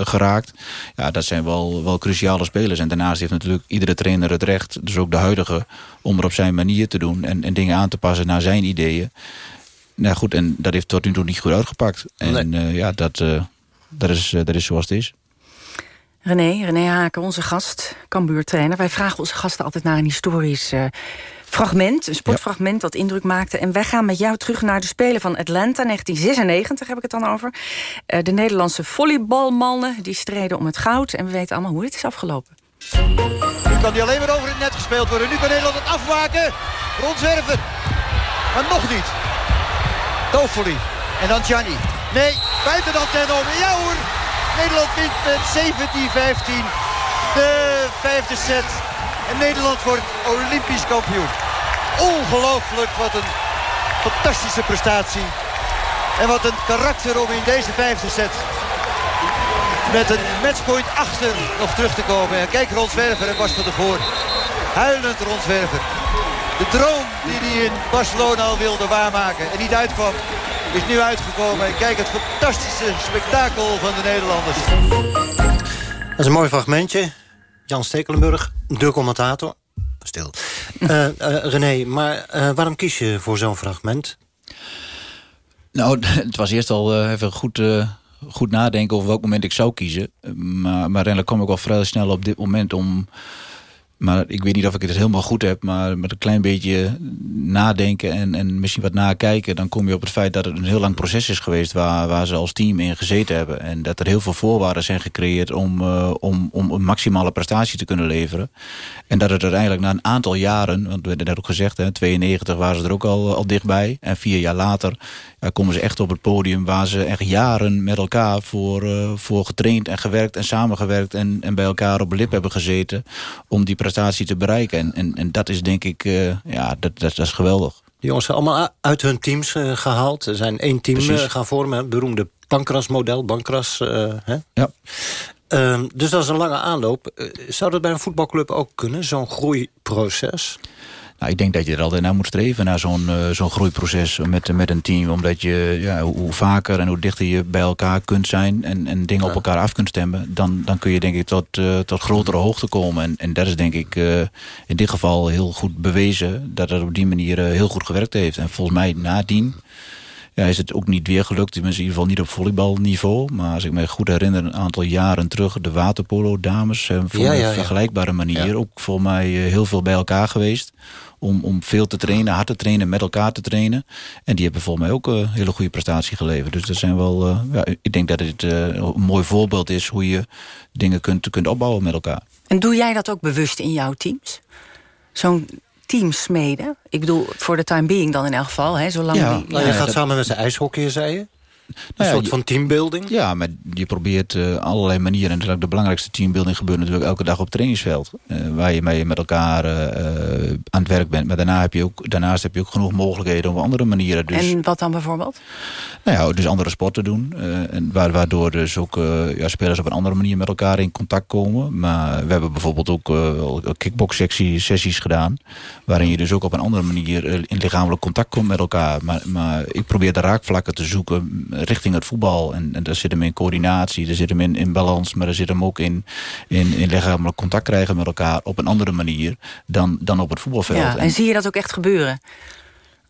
geraakt. Ja, dat zijn wel, wel cruciale spelers. En daarnaast heeft natuurlijk iedere trainer het recht, dus ook de huidige, om er op zijn manier te doen. En, en dingen aan te passen naar zijn ideeën. Nou goed, en dat heeft tot nu toe niet goed uitgepakt. En nee. ja, dat, dat, is, dat is zoals het is. René, René Haken, onze gast, Cambuur-trainer. Wij vragen onze gasten altijd naar een historisch uh, fragment. Een sportfragment dat indruk maakte. En wij gaan met jou terug naar de Spelen van Atlanta, 1996 heb ik het dan over. Uh, de Nederlandse volleybalmannen die streden om het goud. En we weten allemaal hoe het is afgelopen. Nu kan die alleen maar over het net gespeeld worden. Nu kan Nederland het afmaken. Rondzwerven. Maar nog niet. Toffoli. En dan Gianni. Nee, buiten de antenne om. Ja hoor. Nederland wint met 17-15 de vijfde set. En Nederland wordt olympisch kampioen. Ongelooflijk, wat een fantastische prestatie. En wat een karakter om in deze vijfde set met een matchpoint achter nog terug te komen. En kijk Ronswerver en Bas van der Voort. Huilend Ronswerver. De droom die hij in Barcelona al wilde waarmaken en niet uitkwam is nu uitgekomen. En kijk het fantastische spektakel van de Nederlanders. Dat is een mooi fragmentje. Jan Stekelenburg, de commentator. Stil. Uh, uh, René, maar uh, waarom kies je voor zo'n fragment? Nou, het was eerst al even goed, goed nadenken over welk moment ik zou kiezen. Maar, maar kwam ik wel vrij snel op dit moment om... Maar ik weet niet of ik het helemaal goed heb. Maar met een klein beetje nadenken en, en misschien wat nakijken... dan kom je op het feit dat het een heel lang proces is geweest... waar, waar ze als team in gezeten hebben. En dat er heel veel voorwaarden zijn gecreëerd... om, uh, om, om een maximale prestatie te kunnen leveren. En dat het uiteindelijk na een aantal jaren... want we hebben net ook gezegd, hè, 92 waren ze er ook al, al dichtbij. En vier jaar later komen ze echt op het podium... waar ze echt jaren met elkaar voor, uh, voor getraind en gewerkt... en samengewerkt en, en bij elkaar op lip hebben gezeten... om die te bereiken. En, en, en dat is denk ik, uh, ja, dat, dat, dat is geweldig. Die jongens zijn allemaal uit hun teams uh, gehaald. Er zijn één team uh, gaan vormen, het beroemde Pankras-model. Bankras, hè? Ja. Uh, dus dat is een lange aanloop. zou dat bij een voetbalclub ook kunnen, zo'n groeiproces? Nou, ik denk dat je er altijd naar moet streven, naar zo'n uh, zo'n groeiproces met, met een team. Omdat je, ja, hoe, hoe, vaker en hoe dichter je bij elkaar kunt zijn... en, en dingen ja. op elkaar af kunt stemmen... dan, dan kun je denk ik tot, uh, tot grotere hoogte komen. En, en dat is denk ik uh, in dit geval heel goed bewezen... dat het op die manier heel goed gewerkt heeft. En volgens mij nadien ja, is het ook niet weer gelukt. In ieder geval niet op volleybalniveau. Maar als ik me goed herinner, een aantal jaren terug... de waterpolo-dames ja, ja, een vergelijkbare manier... ook voor mij heel veel bij elkaar geweest om, om veel te trainen, hard te trainen, met elkaar te trainen. En die hebben volgens mij ook een hele goede prestatie geleverd. Dus dat zijn wel, uh, ja, ik denk dat het uh, een mooi voorbeeld is hoe je dingen kunt, kunt opbouwen met elkaar. En doe jij dat ook bewust in jouw teams? Zo'n team smeden? Ik bedoel, voor de time being dan in elk geval. Hè, zolang ja, die, nou, je gaat samen met zijn ijshockey, zei je? Een nou ja, soort van teambuilding? Ja, maar je probeert uh, allerlei manieren. En natuurlijk de belangrijkste teambuilding gebeurt natuurlijk elke dag op het trainingsveld. Uh, waar je mee met elkaar uh, aan het werk bent. Maar daarna heb je ook, daarnaast heb je ook genoeg mogelijkheden op andere manieren. Dus, en wat dan bijvoorbeeld? Nou ja, dus andere sporten doen. en waardoor dus ook ja, spelers op een andere manier met elkaar in contact komen. Maar we hebben bijvoorbeeld ook kickbox sessies gedaan. Waarin je dus ook op een andere manier in lichamelijk contact komt met elkaar. Maar, maar ik probeer de raakvlakken te zoeken richting het voetbal. En, en daar zit hem in coördinatie, daar zit hem in, in balans... maar daar zit hem ook in, in, in lichamelijk contact krijgen met elkaar... op een andere manier dan, dan op het voetbalveld. Ja, en, en zie je dat ook echt gebeuren?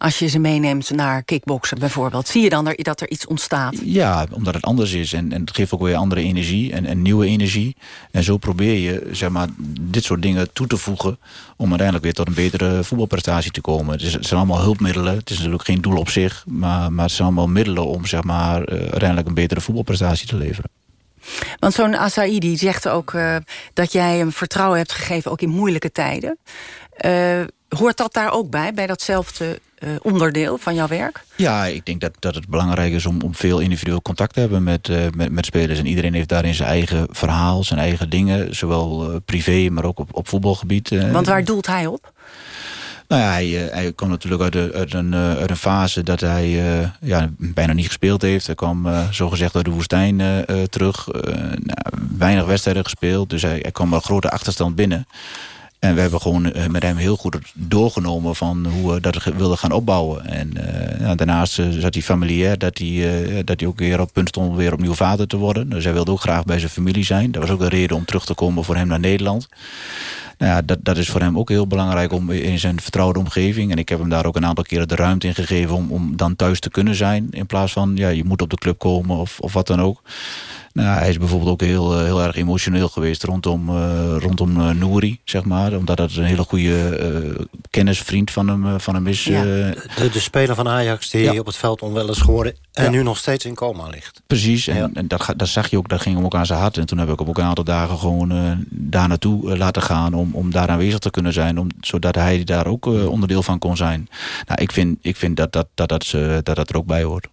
Als je ze meeneemt naar kickboksen bijvoorbeeld. Zie je dan er, dat er iets ontstaat? Ja, omdat het anders is. En, en het geeft ook weer andere energie en, en nieuwe energie. En zo probeer je zeg maar, dit soort dingen toe te voegen... om uiteindelijk weer tot een betere voetbalprestatie te komen. Het, is, het zijn allemaal hulpmiddelen. Het is natuurlijk geen doel op zich. Maar, maar het zijn allemaal middelen om zeg maar, uh, uiteindelijk een betere voetbalprestatie te leveren. Want zo'n Asaidi zegt ook uh, dat jij hem vertrouwen hebt gegeven... ook in moeilijke tijden. Uh, hoort dat daar ook bij, bij datzelfde uh, onderdeel van jouw werk? Ja, ik denk dat, dat het belangrijk is om, om veel individueel contact te hebben met, uh, met, met spelers. En iedereen heeft daarin zijn eigen verhaal, zijn eigen dingen. Zowel uh, privé, maar ook op, op voetbalgebied. Want waar doelt hij op? Nou ja, hij, eh, hij kwam natuurlijk uit, de, uit, een, eh, uit een fase dat hij eh, ja, bijna niet gespeeld heeft. Hij kwam uh, zogezegd uit de woestijn terug. Nou, weinig wedstrijden gespeeld, dus hij, hij kwam een grote achterstand binnen. En we hebben gewoon met hem heel goed doorgenomen van hoe we dat wilden gaan opbouwen. En uh, daarnaast zat hij familiair dat hij, dat hij ook weer op punt stond weer opnieuw vader te worden. Dus hij wilde ook graag bij zijn familie zijn. Dat was ook een reden om terug te komen voor hem naar Nederland. Nou ja, dat, dat is voor hem ook heel belangrijk om in zijn vertrouwde omgeving. En ik heb hem daar ook een aantal keren de ruimte in gegeven om, om dan thuis te kunnen zijn. In plaats van, ja, je moet op de club komen of, of wat dan ook. Nou, hij is bijvoorbeeld ook heel, eh, heel erg emotioneel geweest rondom, uh, rondom uh, Nouri, zeg maar. Omdat dat een hele goede kennisvriend van hem, van hem is. Ja. De, de, speler van Ajax die ja. op het veld onwel is geworden... en ja. nu nog steeds in coma ligt. Precies, en, en dat, dat, zag je ook, dat ging hem ook aan zijn hart. En toen heb ik hem ook een aantal dagen gewoon daar naartoe laten gaan... Om, om daar aanwezig te kunnen zijn, om, zodat hij daar ook onderdeel van kon zijn. Nou, ik vind, ik vind dat, dat, dat, dat, dat, dat er ook bij hoort.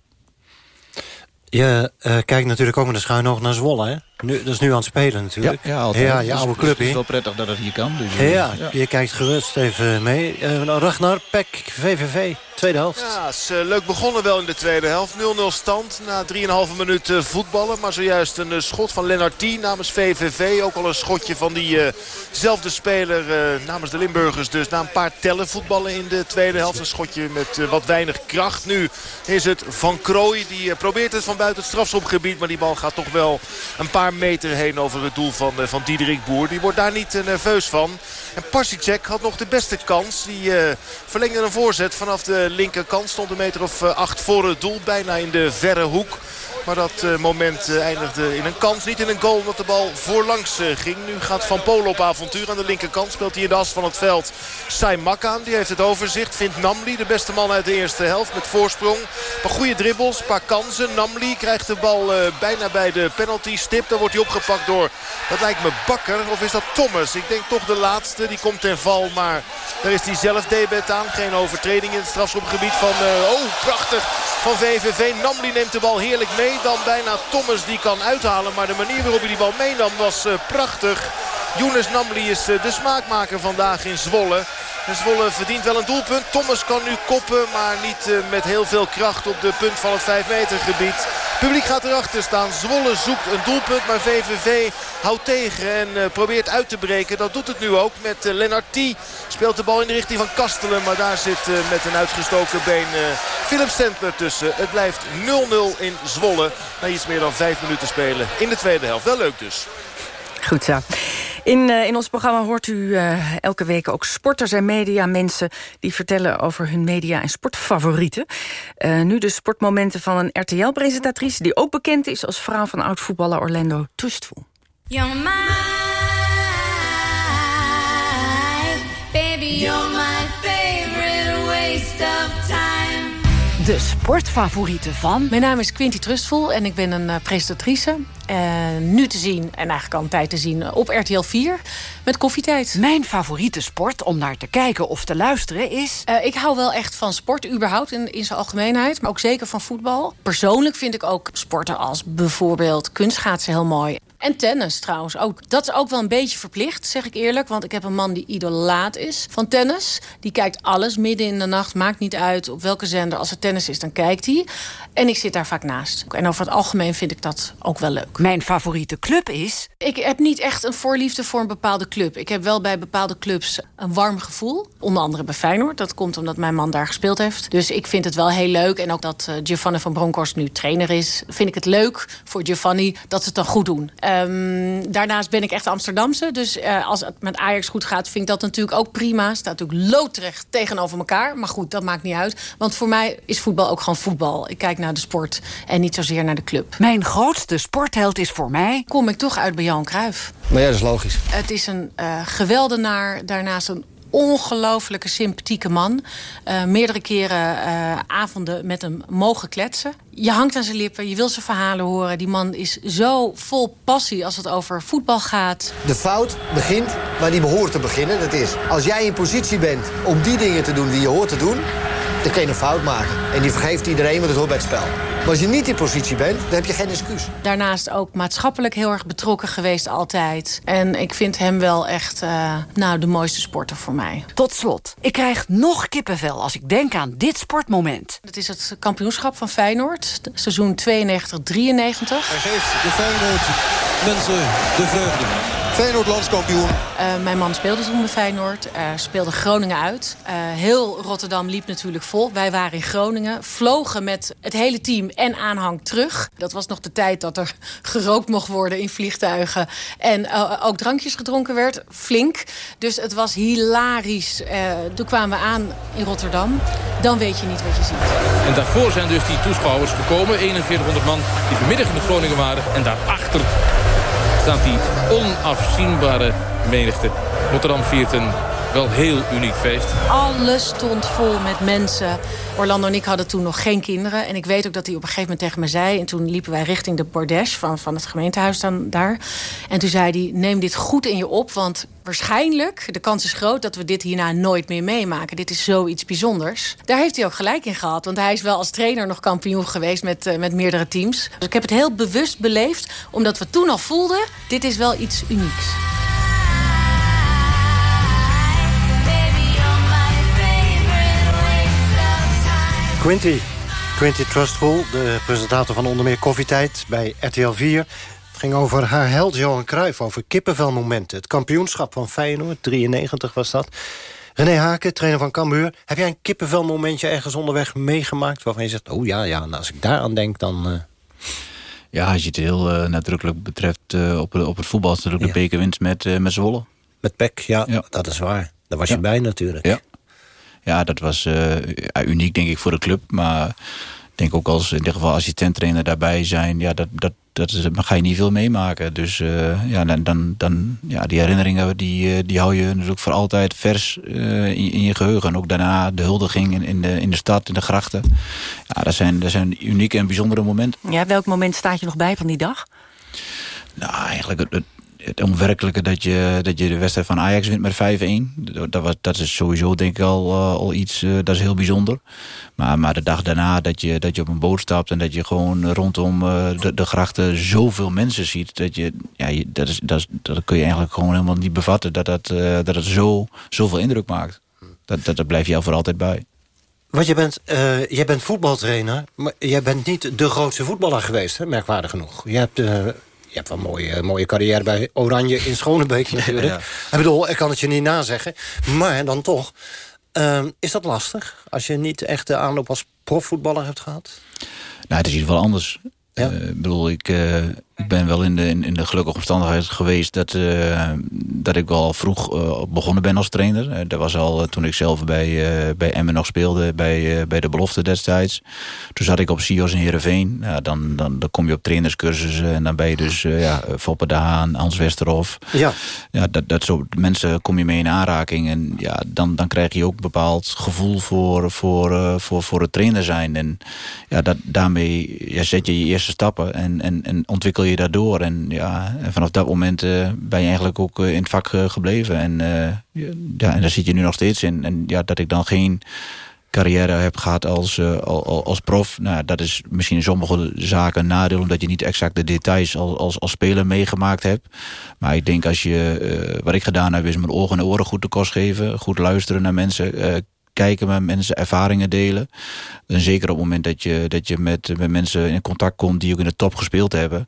Je uh, kijkt natuurlijk ook met de schuin oog naar Zwolle, hè? Nu, dat is nu aan het spelen natuurlijk. Ja, ja, altijd. ja je oude club. Het is wel prettig dat het hier kan. Dus, ja, ja, je kijkt gerust even mee. Uh, Ragnar, Pek, VVV, tweede helft. Ja, is uh, leuk begonnen wel in de tweede helft. 0-0 stand na 3,5 minuut uh, voetballen. Maar zojuist een schot van Lennart namens VVV. Ook al een schotje van diezelfde speler namens de Limburgers. Dus na een paar tellen voetballen in de tweede helft. Een schotje met wat weinig kracht. Nu is het Van Krooij. Die probeert het van buiten het strafschopgebied. Maar die bal gaat toch wel een paar meter heen over het doel van, van Diederik Boer. Die wordt daar niet nerveus van. En Pasicek had nog de beste kans. Die uh, verlengde een voorzet vanaf de linkerkant. Stond een meter of acht voor het doel. Bijna in de verre hoek. Maar dat uh, moment uh, eindigde in een kans. Niet in een goal omdat de bal voorlangs uh, ging. Nu gaat Van Polen op avontuur. Aan de linkerkant speelt hij in de as van het veld. Saimak aan. Die heeft het overzicht. Vindt Namli de beste man uit de eerste helft. Met voorsprong. Een goede dribbles. Een paar kansen. Namli krijgt de bal bijna bij de penalty stip. Dan wordt hij opgepakt door, dat lijkt me Bakker. Of is dat Thomas? Ik denk toch de laatste. Die komt ten val. Maar daar is hij zelf debet aan. Geen overtreding in het strafschopgebied van... oh, prachtig van VVV. Namli neemt de bal heerlijk mee dan bijna Thomas die kan uithalen. Maar de manier waarop hij die bal meenam was uh, prachtig. Younes Namli is uh, de smaakmaker vandaag in Zwolle. Zwolle verdient wel een doelpunt. Thomas kan nu koppen, maar niet uh, met heel veel kracht op de punt van het 5 meter gebied. Publiek gaat erachter staan. Zwolle zoekt een doelpunt, maar VVV houdt tegen en uh, probeert uit te breken. Dat doet het nu ook met uh, Lennart. Speelt de bal in de richting van Kastelen, maar daar zit met een uitgestoken been Philip Stentler tussen. Het blijft 0-0 in Zwolle na iets meer dan 5 minuten spelen in de tweede helft. Wel leuk dus. Goed zo. In, uh, in ons programma hoort u uh, elke week ook sporters en mediamensen... die vertellen over hun media- en sportfavorieten. Uh, nu de sportmomenten van een RTL-presentatrice... die ook bekend is als vrouw van oud-voetballer Orlando Tustvoel. You're my, baby, you're my favorite waste of time. De sportfavorieten van... Mijn naam is Quinty Trustvol en ik ben een uh, presentatrice. Uh, nu te zien, en eigenlijk al een tijd te zien, op RTL 4 met koffietijd. Mijn favoriete sport om naar te kijken of te luisteren is... Uh, ik hou wel echt van sport überhaupt in, in zijn algemeenheid. Maar ook zeker van voetbal. Persoonlijk vind ik ook sporten als bijvoorbeeld kunstschaatsen heel mooi. En tennis trouwens ook. Dat is ook wel een beetje verplicht, zeg ik eerlijk. Want ik heb een man die idolaat is van tennis. Die kijkt alles midden in de nacht. Maakt niet uit op welke zender. Als het tennis is, dan kijkt hij. En ik zit daar vaak naast. En over het algemeen vind ik dat ook wel leuk. Mijn favoriete club is? Ik heb niet echt een voorliefde voor een bepaalde club. Ik heb wel bij bepaalde clubs een warm gevoel. Onder andere bij Feyenoord. Dat komt omdat mijn man daar gespeeld heeft. Dus ik vind het wel heel leuk. En ook dat uh, Giovanni van Bronckhorst nu trainer is. Vind ik het leuk voor Giovanni dat ze het dan goed doen. Um, daarnaast ben ik echt Amsterdamse. Dus uh, als het met Ajax goed gaat, vind ik dat natuurlijk ook prima. Staat natuurlijk loodrecht tegenover elkaar. Maar goed, dat maakt niet uit. Want voor mij is voetbal ook gewoon voetbal. Ik kijk naar de sport en niet zozeer naar de club. Mijn grootste sportheld is voor mij... Kom ik toch uit bij Johan Cruijff. Maar ja, dat is logisch. Het is een uh, geweldenaar, daarnaast een ongelooflijke sympathieke man. Uh, meerdere keren uh, avonden met hem mogen kletsen. Je hangt aan zijn lippen, je wil zijn verhalen horen. Die man is zo vol passie als het over voetbal gaat. De fout begint waar die behoort te beginnen. Dat is, als jij in positie bent om die dingen te doen die je hoort te doen... Dan kun je een fout maken. En die vergeeft iedereen, want het hoort bij het spel. Maar als je niet in positie bent, dan heb je geen excuus. Daarnaast ook maatschappelijk heel erg betrokken geweest altijd. En ik vind hem wel echt uh, nou, de mooiste sporter voor mij. Tot slot, ik krijg nog kippenvel als ik denk aan dit sportmoment. Het is het kampioenschap van Feyenoord, seizoen 92-93. Hij geeft de Feyenoord mensen de vreugde. Feyenoord landskampioen. Uh, mijn man speelde toen bij Feyenoord. Uh, speelde Groningen uit. Uh, heel Rotterdam liep natuurlijk vol. Wij waren in Groningen. Vlogen met het hele team en aanhang terug. Dat was nog de tijd dat er gerookt mocht worden in vliegtuigen. En ook drankjes gedronken werd. Flink. Dus het was hilarisch. toen kwamen we aan in Rotterdam. Dan weet je niet wat je ziet. En daarvoor zijn dus die toeschouwers gekomen. 4100 man die vanmiddag in de Groningen waren. En daarachter staat die onafzienbare menigte. Rotterdam viert een wel heel uniek feest. Alles stond vol met mensen. Orlando en ik hadden toen nog geen kinderen. En ik weet ook dat hij op een gegeven moment tegen me zei... en toen liepen wij richting de bordes van, van het gemeentehuis dan daar. En toen zei hij, neem dit goed in je op... want waarschijnlijk, de kans is groot dat we dit hierna nooit meer meemaken. Dit is zoiets bijzonders. Daar heeft hij ook gelijk in gehad. Want hij is wel als trainer nog kampioen geweest met, uh, met meerdere teams. Dus ik heb het heel bewust beleefd... omdat we toen al voelden, dit is wel iets unieks. Quinty. Quinty Trustful, de presentator van onder meer Koffietijd bij RTL 4. Het ging over haar held Johan Cruijff, over kippenvelmomenten. Het kampioenschap van Feyenoord, 93 was dat. René Haken, trainer van Cambuur. Heb jij een kippenvelmomentje ergens onderweg meegemaakt... waarvan je zegt, oh ja, ja als ik daaraan denk, dan... Uh... Ja, als je het heel uh, nadrukkelijk betreft uh, op, op het voetbal... is natuurlijk ja. de bekerwinst met, met Zwolle. Met Peck, ja, ja, dat is waar. Daar was je bij natuurlijk. Ja ja, dat was uh, uniek denk ik voor de club. Maar ik denk ook als in ieder geval assistent-trainer daarbij zijn... Ja, dat, dat, dat, is, ga je niet veel meemaken. Dus uh, ja, dan, dan, ja, die herinneringen die, uh, die hou je natuurlijk voor altijd vers in, in, je geheugen. En ook daarna de huldiging in, in, de, in de stad, in de grachten. Ja, dat zijn, dat zijn unieke en bijzondere momenten. Ja, welk moment staat je nog bij van die dag? Nou, eigenlijk het, het onwerkelijke dat je, dat je de wedstrijd van Ajax wint met 5-1. Dat, was, dat is sowieso denk ik al, uh, al iets, uh, dat is heel bijzonder. Maar, maar de dag daarna dat je, dat je op een boot stapt... en dat je gewoon rondom uh, de, de grachten zoveel mensen ziet... Dat, je, ja, je, dat, is, dat, is, dat kun je eigenlijk gewoon helemaal niet bevatten... dat, dat, dat het zo, zoveel indruk maakt. Dat, dat, dat blijft jou voor altijd bij. Want je bent, jij bent voetbaltrainer, maar jij bent niet de grootste voetballer geweest, hè, merkwaardig genoeg. Je hebt je hebt wel een mooie, mooie carrière bij Oranje in Schonebeek natuurlijk. Ik bedoel, ik kan het je niet nazeggen. Maar dan toch, ehm, is dat lastig? Als je niet echt de aanloop als profvoetballer hebt gehad? Nou, het is in ieder geval anders. Ja? Uh, ik bedoel, ik, uh, ik ben wel in de, in, in de gelukkige omstandigheid geweest... dat, uh, dat ik wel vroeg begonnen ben als trainer. dat was al toen ik zelf bij, bij Emmen nog speelde... bij, bij de belofte destijds. Toen zat ik op SIOS in Heerenveen. Ja, dan, dan, dan kom je op trainerscursussen... en dan ben je dus ja, Foppe de Haan, Hans Westerhof. Ja. Ja, dat, dat soort mensen kom je mee in aanraking. En ja, dan, dan krijg je ook een bepaald gevoel voor, voor, voor, voor het trainer zijn. En ja, dat, daarmee ja, zet je je eerste stappen en, en, en ontwikkel je daardoor. En, ja, en vanaf dat moment uh, ben je eigenlijk ook uh, in het vak uh, gebleven. En, ja, en daar zit je nu nog steeds in. En ja, dat ik dan geen carrière heb gehad als, als, prof. Nou, dat is misschien sommige zaken een nadeel... omdat je niet exact de details als, als, als speler meegemaakt hebt. Maar ik denk als je... wat ik gedaan heb is mijn ogen en oren goed te kost geven. Goed luisteren naar mensen kijken met mensen, ervaringen delen. En zeker op het moment dat je, dat je met, met mensen in contact komt die ook in de top gespeeld hebben.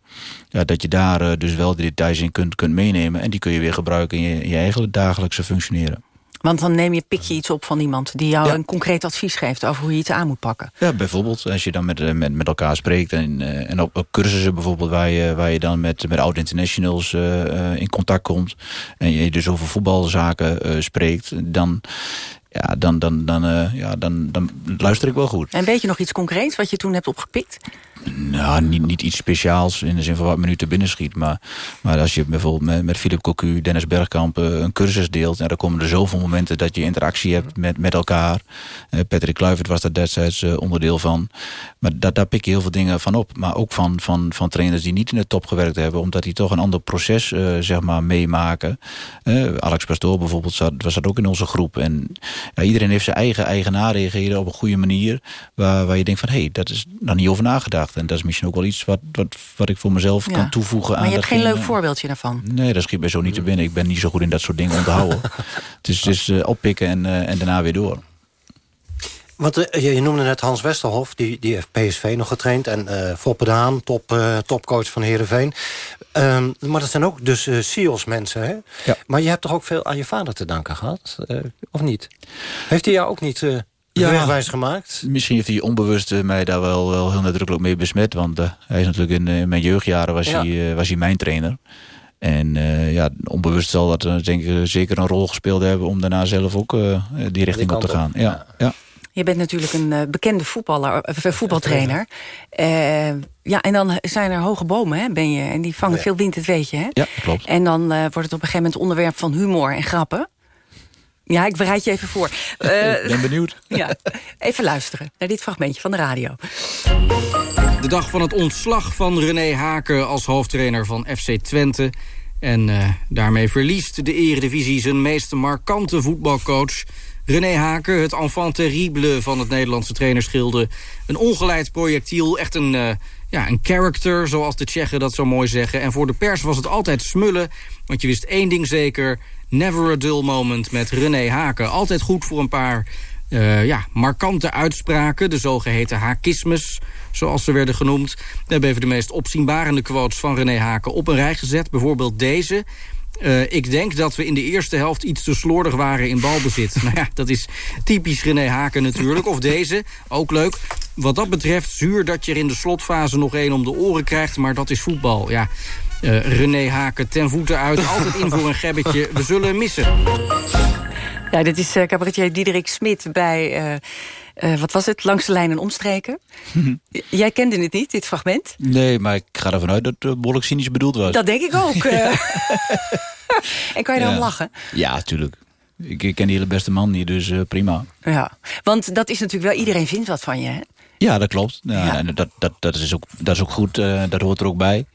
Ja, dat je daar uh, dus wel de details in kunt, kunt meenemen. En die kun je weer gebruiken in je, in je eigen dagelijkse functioneren. Want dan neem je, pik je iets op van iemand die jou een concreet advies geeft over hoe je het aan moet pakken. Ja, bijvoorbeeld als je dan met, eh, met, met elkaar spreekt en, uh, en op, op, cursussen bijvoorbeeld waar je, waar je dan met, met oude internationals uh, in contact komt en je dus over voetbalzaken spreekt, dan ja, dan, dan, dan, uh, ja, dan, dan luister ik wel goed. En weet je nog iets concreets wat je toen hebt opgepikt? Nou, niet, niet iets speciaals in de zin van wat minuten binnenschiet. Maar, maar als je bijvoorbeeld met, met Philip Cocu, Dennis Bergkamp uh, een cursus deelt... en dan komen er zoveel momenten dat je interactie hebt met, met elkaar. Uh, Patrick Kluivert was daar destijds onderdeel van. Maar dat, daar pik je heel veel dingen van op. Maar ook van, van, van trainers die niet in de top gewerkt hebben... omdat die toch een ander proces zeg maar, meemaken. Alex Pastoor bijvoorbeeld zat, was dat ook in onze groep. En ja, iedereen heeft zijn eigen eigenaardigheden op een goede manier. Waar, waar je denkt van, hé, hey, dat is nog niet over nagedacht. En dat is misschien ook wel iets wat, wat, wat ik voor mezelf Ja. kan toevoegen Maar aan je hebt geen leuk voorbeeldje daarvan. Nee, dat schiet mij zo niet te binnen. Ik ben niet zo goed in dat soort dingen onthouden. het is, het is eh, oppikken en, eh, en daarna weer door. Want eh, je, je noemde net Hans Westerhof, die, die heeft PSV nog getraind. En eh Foppe de Haan, top, eh, topcoach van Heerenveen. Ehm, maar dat zijn ook dus eh CEO's mensen, hè? Ja. Maar je hebt toch ook veel aan je vader te danken gehad? eh, of niet? Heeft hij jou ook niet eh Ja. wegwijs gemaakt? Misschien heeft hij onbewust mij daar wel, wel heel nadrukkelijk mee besmet. Want eh, hij is natuurlijk in, eh, in mijn jeugdjaren was, Ja. hij, eh, was hij mijn trainer. En eh, ja, onbewust zal dat denk ik zeker een rol gespeeld hebben... om daarna zelf ook eh, die richting op te gaan. op. Ja, ja. Je bent natuurlijk een bekende voetballer, voetbaltrainer. Ja, en dan zijn er hoge bomen, hè, ben je. En die vangen veel wind, dat weet je, hè? Ja, klopt. En dan eh, wordt het op een gegeven moment onderwerp van humor en grappen. Ja, ik bereid je even voor. Eh, Ik ben benieuwd. ja, even luisteren naar dit fragmentje van de radio. De dag van het ontslag van René Haken als hoofdtrainer van FC Twente. En eh, daarmee verliest de Eredivisie zijn meest markante voetbalcoach. René Haken, het enfant terrible van het Nederlandse trainersgilde. Een ongeleid projectiel, echt een, eh, ja, een character, zoals de Tsjechen dat zo mooi zeggen. En voor de pers was het altijd smullen, want je wist één ding zeker... never a dull moment met René Haken. Altijd goed voor een paar eh, ja, markante uitspraken, de zogeheten haakismes, zoals ze werden genoemd. We hebben even de meest opzienbarende quotes van René Haken op een rij gezet. Bijvoorbeeld deze. Eh, ik denk dat we in de eerste helft iets te slordig waren in balbezit. nou ja, dat is typisch René Haken natuurlijk. Of deze, ook leuk. Wat dat betreft zuur dat je er in de slotfase nog één om de oren krijgt... maar dat is voetbal, ja. Eh, René Haken ten voeten uit, altijd in voor een gebbetje. We zullen hem missen. Ja, dit is eh, cabaretier Diederik Smit bij... eh, eh, wat was het? Langs de lijn en omstreken. Jij kende het niet, dit fragment? Nee, maar ik ga ervan uit dat het behoorlijk cynisch bedoeld was. Dat denk ik ook. en kan je daarom Ja. lachen? Ja, natuurlijk. Ik, ik ken die hele beste man niet, dus prima. Ja, want dat is natuurlijk wel... Iedereen vindt wat van je, hè? Ja, dat klopt. Ja, En dat, dat, dat, is ook, dat is ook goed, dat hoort er ook bij.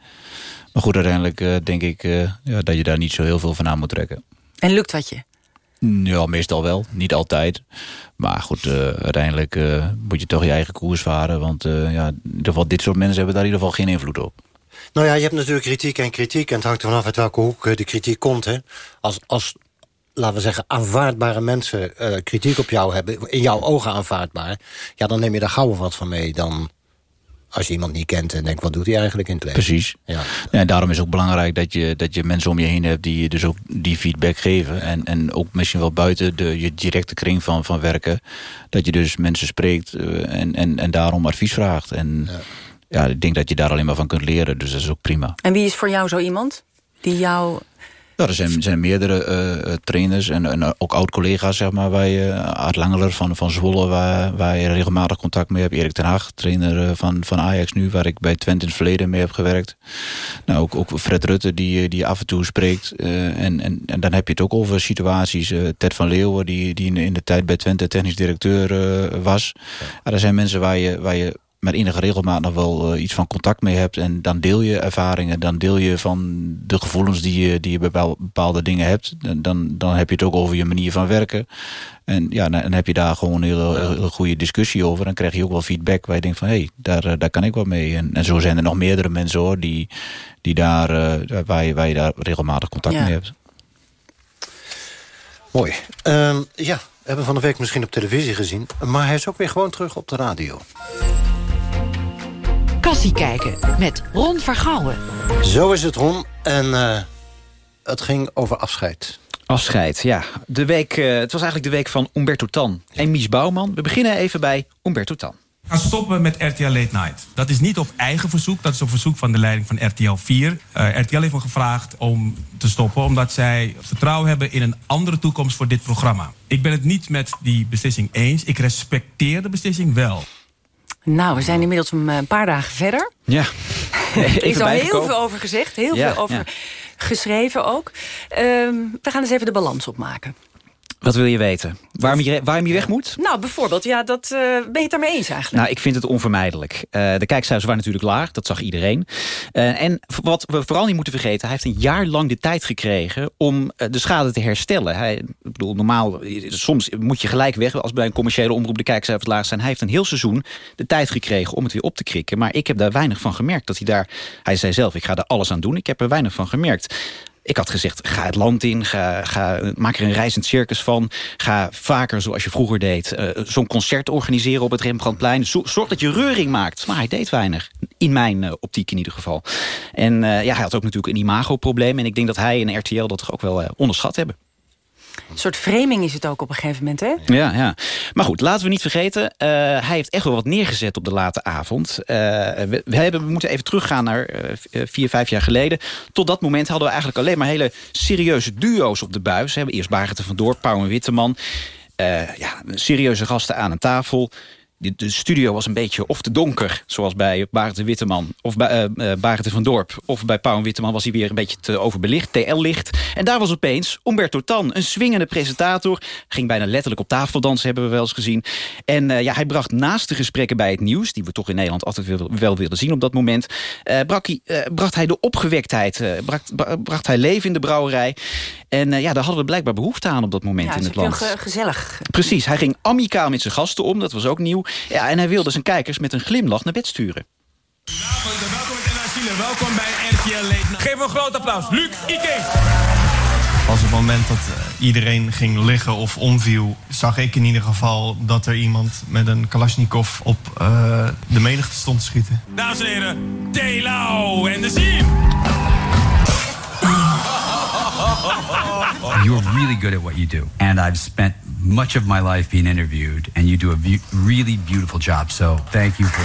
Maar goed, uiteindelijk eh, denk ik eh, ja, dat je daar niet zo heel veel van aan moet trekken. En lukt wat je? Ja, meestal wel. Niet altijd. Maar goed, eh, uiteindelijk eh, moet je toch je eigen koers varen. Want eh, ja, in ieder geval, dit soort mensen hebben daar in ieder geval geen invloed op. Nou ja, je hebt natuurlijk kritiek en kritiek. En het hangt er vanaf uit welke hoek de kritiek komt. Hè. Als, als, laten we zeggen, aanvaardbare mensen eh, kritiek op jou hebben... in jouw ogen aanvaardbaar... ja, dan neem je daar gauw wat van mee dan... als je iemand niet kent en denkt, wat doet hij eigenlijk in het leven? Precies. Ja. Ja, en daarom is het ook belangrijk dat je, dat je mensen om je heen hebt... die je dus ook die feedback geven. En, en ook misschien wel buiten de, je directe kring van, van werken. Dat je dus mensen spreekt eh, en, en, en daarom advies vraagt. En ja. ik denk dat je daar alleen maar van kunt leren. Dus dat is ook prima. En wie is voor jou zo iemand? Die jou... Ja, er zijn, zijn meerdere eh, eh, trainers en, en ook oud-collega's, zeg maar, waar je, Art Langeler van, van Zwolle, waar, waar je regelmatig contact mee hebt. Erik ten Haag, trainer eh, van, van Ajax nu, waar ik bij Twente in het verleden mee heb gewerkt. Nou, ook, ook Fred Rutte, die, eh, die af en toe spreekt. eh, en, en, en dan heb je het ook over situaties. eh, Ted van Leeuwen, die, die in, de tijd bij Twente technisch directeur eh, was. Ja, er zijn mensen waar je, waar je met enige regelmaat nog wel eh, iets van contact mee hebt. En dan deel je ervaringen, dan deel je van de gevoelens die je, die je bij bepaal- bepaalde dingen hebt. Dan- Dan, dan heb je het ook over je manier van werken. En ja, dan, dan heb je daar gewoon een hele, hele goede discussie over. Dan krijg je ook wel feedback waar je denkt van... hé, hey, daar, eh, daar kan ik wat mee. En, en zo zijn er nog meerdere mensen hoor, die, die daar, eh, waar, je, waar je daar regelmatig contact Ja. mee hebt. Mooi. Ehm, ja, we hebben van de week misschien op televisie gezien. Maar hij is ook weer gewoon terug op de radio. Kijken met Ron Vergouwen. Zo is het, Ron. En eh, het ging over afscheid. Afscheid, ja. De week, eh, het was eigenlijk de week van Umberto Tan en Mies Bouwman. We beginnen even bij Umberto Tan. gaan stoppen met RTL Late Night. Dat is niet op eigen verzoek, dat is op verzoek van de leiding van RTL 4. Eh, RTL heeft me gevraagd om te stoppen omdat zij vertrouwen hebben in een andere toekomst voor dit programma. Ik ben het niet met die beslissing eens. Ik respecteer de beslissing wel. Nou, we zijn inmiddels een eh, paar dagen verder. Ja. er is al heel veel over gezegd, heel Ja, veel over ja. geschreven ook. Ehm, we gaan eens even de balans opmaken. Wat wil je weten? Waarom je, waarom je weg moet? Nou, bijvoorbeeld, ja, dat, eh, ben je het daarmee eens eigenlijk? Nou, ik vind het onvermijdelijk. Eh, de kijkcijfers waren natuurlijk laag, dat zag iedereen. Eh, en wat we vooral niet moeten vergeten... hij heeft een jaar lang de tijd gekregen om de schade te herstellen. Hij, ik bedoel, normaal, soms moet je gelijk weg... als bij een commerciële omroep de kijkcijfers laag zijn. Hij heeft een heel seizoen de tijd gekregen om het weer op te krikken. Maar ik heb daar weinig van gemerkt. Dat hij daar, hij zei zelf, ik ga er alles aan doen. Ik heb er weinig van gemerkt. Ik had gezegd, ga het land in, ga, ga, maak er een reizend circus van. Ga vaker, zoals je vroeger deed, eh, zo'n concert organiseren op het Rembrandtplein. Zo- Zorg dat je reuring maakt. Maar hij deed weinig. In mijn eh, optiek in ieder geval. En eh, ja, hij had ook natuurlijk een imagoprobleem. En ik denk dat hij en RTL dat toch ook wel onderschat hebben. Een soort framing is het ook op een gegeven moment, hè? Ja, ja. Maar goed, laten we niet vergeten. eh, hij heeft echt wel wat neergezet op de late avond. Eh, we, hebben, we moeten even teruggaan naar eh, vier, vijf jaar geleden. Tot dat moment hadden we eigenlijk alleen maar hele serieuze duo's op de buis. Hebben eerst Barend van Dorp, Pauw en Witteman. Ja, serieuze gasten aan een tafel. De, studio was een beetje of te donker, zoals bij Barend de Witteman... of bij eh eh, Barend van Dorp, of bij Pauw en Witteman... was hij weer een beetje te overbelicht, TL-licht. En daar was opeens Umberto Tan, een swingende presentator. Ging bijna letterlijk op tafel dansen, hebben we wel eens gezien. En eh, ja, hij bracht naast de gesprekken bij het nieuws... die we toch in Nederland altijd wel, wel wilden zien op dat moment... bracht, hij, bracht hij de opgewektheid, bracht, bra- bracht hij leven in de brouwerij. En ja, daar hadden we blijkbaar behoefte aan op dat moment Ja, in het heel land. ge- gezellig. Precies, hij ging amicaal met zijn gasten om, dat was ook nieuw. Ja, en hij wilde zijn kijkers met een glimlach naar bed sturen. Welkom bij RTL Late Night. Geef een groot applaus. Luc Ike. Als op het moment dat eh, iedereen ging liggen of omviel, zag ik in ieder geval dat er iemand met een Kalashnikov op eh, de menigte stond te schieten. Dames en heren, Telau en de Siem. You're really good at what you do. And I've spent much of my life being interviewed, and you do a really beautiful job. So thank you for.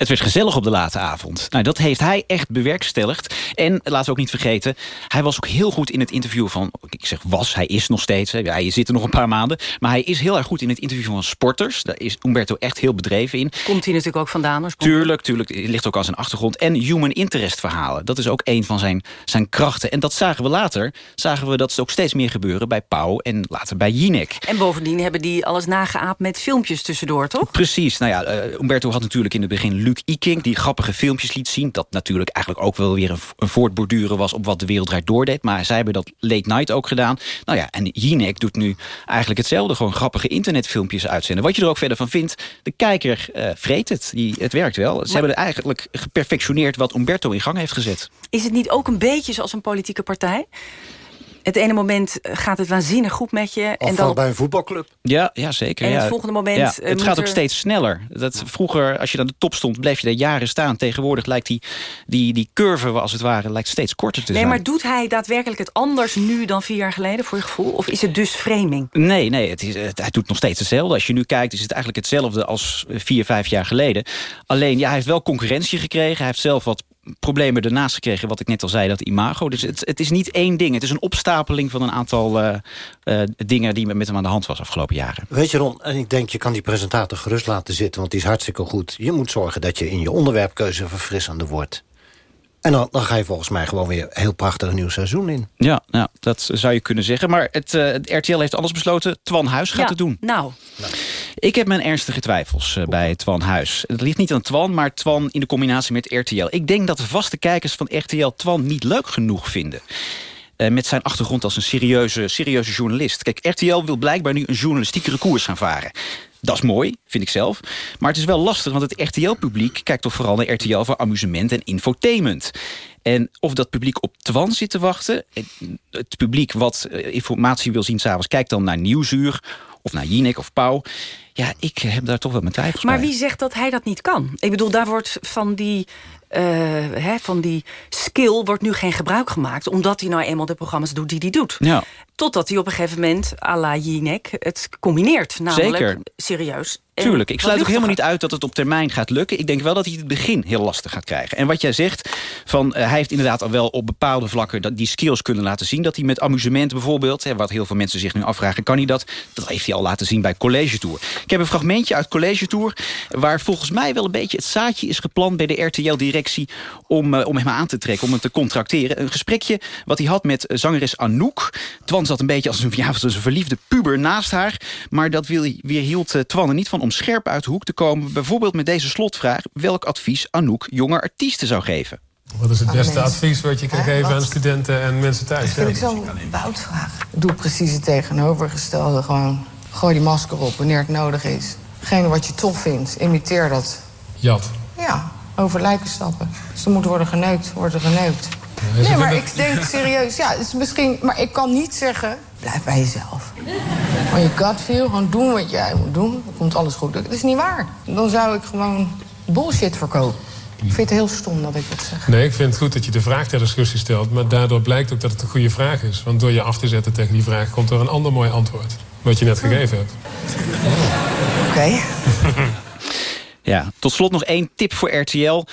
Het werd gezellig op de late avond. Nou, dat heeft hij echt bewerkstelligd. En laten we ook niet vergeten, hij was ook heel goed in het interview van... Ik zeg was, hij is nog steeds. Hè, ja, hij zit er nog een paar maanden. Maar hij is heel erg goed in het interview van sporters. Daar is Umberto echt heel bedreven in. Komt hij natuurlijk ook vandaan. Tuurlijk, tuurlijk. Het ligt ook aan zijn achtergrond. En human interest verhalen. Dat is ook een van zijn, zijn krachten. En dat zagen we later. Zagen we dat ook steeds meer gebeuren bij Pauw en later bij Jinek. En bovendien hebben die alles nageaapt met filmpjes tussendoor, toch? Precies. Nou ja, eh, Umberto had natuurlijk in het begin Luc Iking... die grappige filmpjes liet zien. Dat natuurlijk eigenlijk ook wel weer een, een voortborduren was... op wat de wereld draait doordeed. Maar zij hebben dat late night ook gedaan. Nou ja, en Jinek doet nu eigenlijk hetzelfde. Gewoon grappige internetfilmpjes uitzenden. Wat je er ook verder van vindt, de kijker eh, vreet het. Die, het werkt wel. Ze hebben eigenlijk geperfectioneerd wat Umberto in gang heeft gezet. Is het niet ook een beetje zoals een politieke partij? Het ene moment gaat het waanzinnig goed met je. en dan bij een voetbalclub. Ja, ja zeker. En ja. het volgende moment, Ja, eh, het gaat ook steeds sneller. Dat vroeger, als je aan de top stond, bleef je daar jaren staan. Tegenwoordig lijkt die, die, die curve, als het ware, lijkt steeds korter te Nee, zijn. maar doet hij daadwerkelijk het anders nu dan vier jaar geleden, voor je gevoel? Of is het dus framing? Nee, nee het is, het, hij doet nog steeds hetzelfde. Als je nu kijkt, is het eigenlijk hetzelfde als eh, vier, vijf jaar geleden. Alleen, ja, hij heeft wel concurrentie gekregen. Hij heeft zelf wat problemen ernaast gekregen, wat ik net al zei, dat imago. Dus het, is niet één ding. Het is een opstapeling van een aantal eh, eh, dingen die met hem aan de hand was afgelopen jaren. Weet je Ron, en ik denk je kan die presentator gerust laten zitten... want die is hartstikke goed. Je moet zorgen dat je in je onderwerpkeuze verfrissender wordt. En dan, dan ga je volgens mij gewoon weer een heel prachtig nieuw seizoen in. Ja, nou, dat zou je kunnen zeggen. Maar het, eh, het RTL heeft anders besloten. Twan Huis gaat Ja, het doen. Nou, Ik heb mijn ernstige twijfels eh, bij Twan Huis. Het ligt niet aan Twan, maar Twan in de combinatie met RTL. Ik denk dat de vaste kijkers van RTL Twan niet leuk genoeg vinden. Eh, met zijn achtergrond als een serieuze, serieuze journalist. Kijk, RTL wil blijkbaar nu een journalistiekere koers gaan varen. Dat is mooi, vind ik zelf. Maar het is wel lastig, want het RTL-publiek... kijkt toch vooral naar RTL voor amusement en infotainment. En of dat publiek op Twan zit te wachten... het publiek wat eh, informatie wil zien s'avonds... kijkt dan naar Nieuwsuur of naar Jinek of Pauw. Ja, ik heb daar toch wel mijn twijfels maar bij. wie zegt dat hij dat niet kan? Ik bedoel, daar wordt van die, eh, hè, van die skill wordt nu geen gebruik gemaakt... omdat hij nou eenmaal de programma's doet die hij doet. Ja. Totdat hij op een gegeven moment, à la Jinek, het combineert. Namelijk Zeker. serieus. Tuurlijk, ik sluit ook helemaal niet uit dat het op termijn gaat lukken. Ik denk wel dat hij het begin heel lastig gaat krijgen. En wat jij zegt, van, eh, hij heeft inderdaad al wel op bepaalde vlakken... Dat die skills kunnen laten zien. Dat hij met amusement bijvoorbeeld... Hè, wat heel veel mensen zich nu afvragen, kan hij dat? Dat heeft hij al laten zien bij College Tour. Ik heb een fragmentje uit College Tour... waar volgens mij wel een beetje het zaadje is geplant... bij de RTL-directie directie om, eh, om hem aan te trekken, om hem te contracteren. Een gesprekje wat hij had met zangeres Anouk. Twan zat een beetje als een, ja, als een verliefde puber naast haar. Maar dat wil, weerhield uh, Twan er niet van om scherp uit de hoek te komen. Bijvoorbeeld met deze slotvraag welk advies Anouk jonge artiesten zou geven. Wat is het beste advies wat je kan geven aan studenten en mensen thuis? Dat vind ik zo'n woudvraag. Doe precies het tegenovergestelde. Gewoon gooi die masker op wanneer het nodig is. Degene wat je tof vindt, imiteer dat. Jat. Ja, over lijken stappen. Als er moet worden geneukt, wordt er geneukt. Ja, Nee, maar ik denk serieus, ja, het is misschien... Maar ik kan niet zeggen, blijf bij jezelf. Van je gut feel, gewoon doen wat jij moet doen. Dan komt alles goed. Dat is niet waar. Dan zou ik gewoon bullshit verkopen. Ik vind het heel stom dat ik dat zeg. Nee, ik vind het goed dat je de vraag ter discussie stelt. Maar daardoor blijkt ook dat het een goede vraag is. Want door je af te zetten tegen die vraag... komt er een ander mooi antwoord. Wat je net gegeven hebt. Oké. Ja, tot slot nog één tip voor RTL.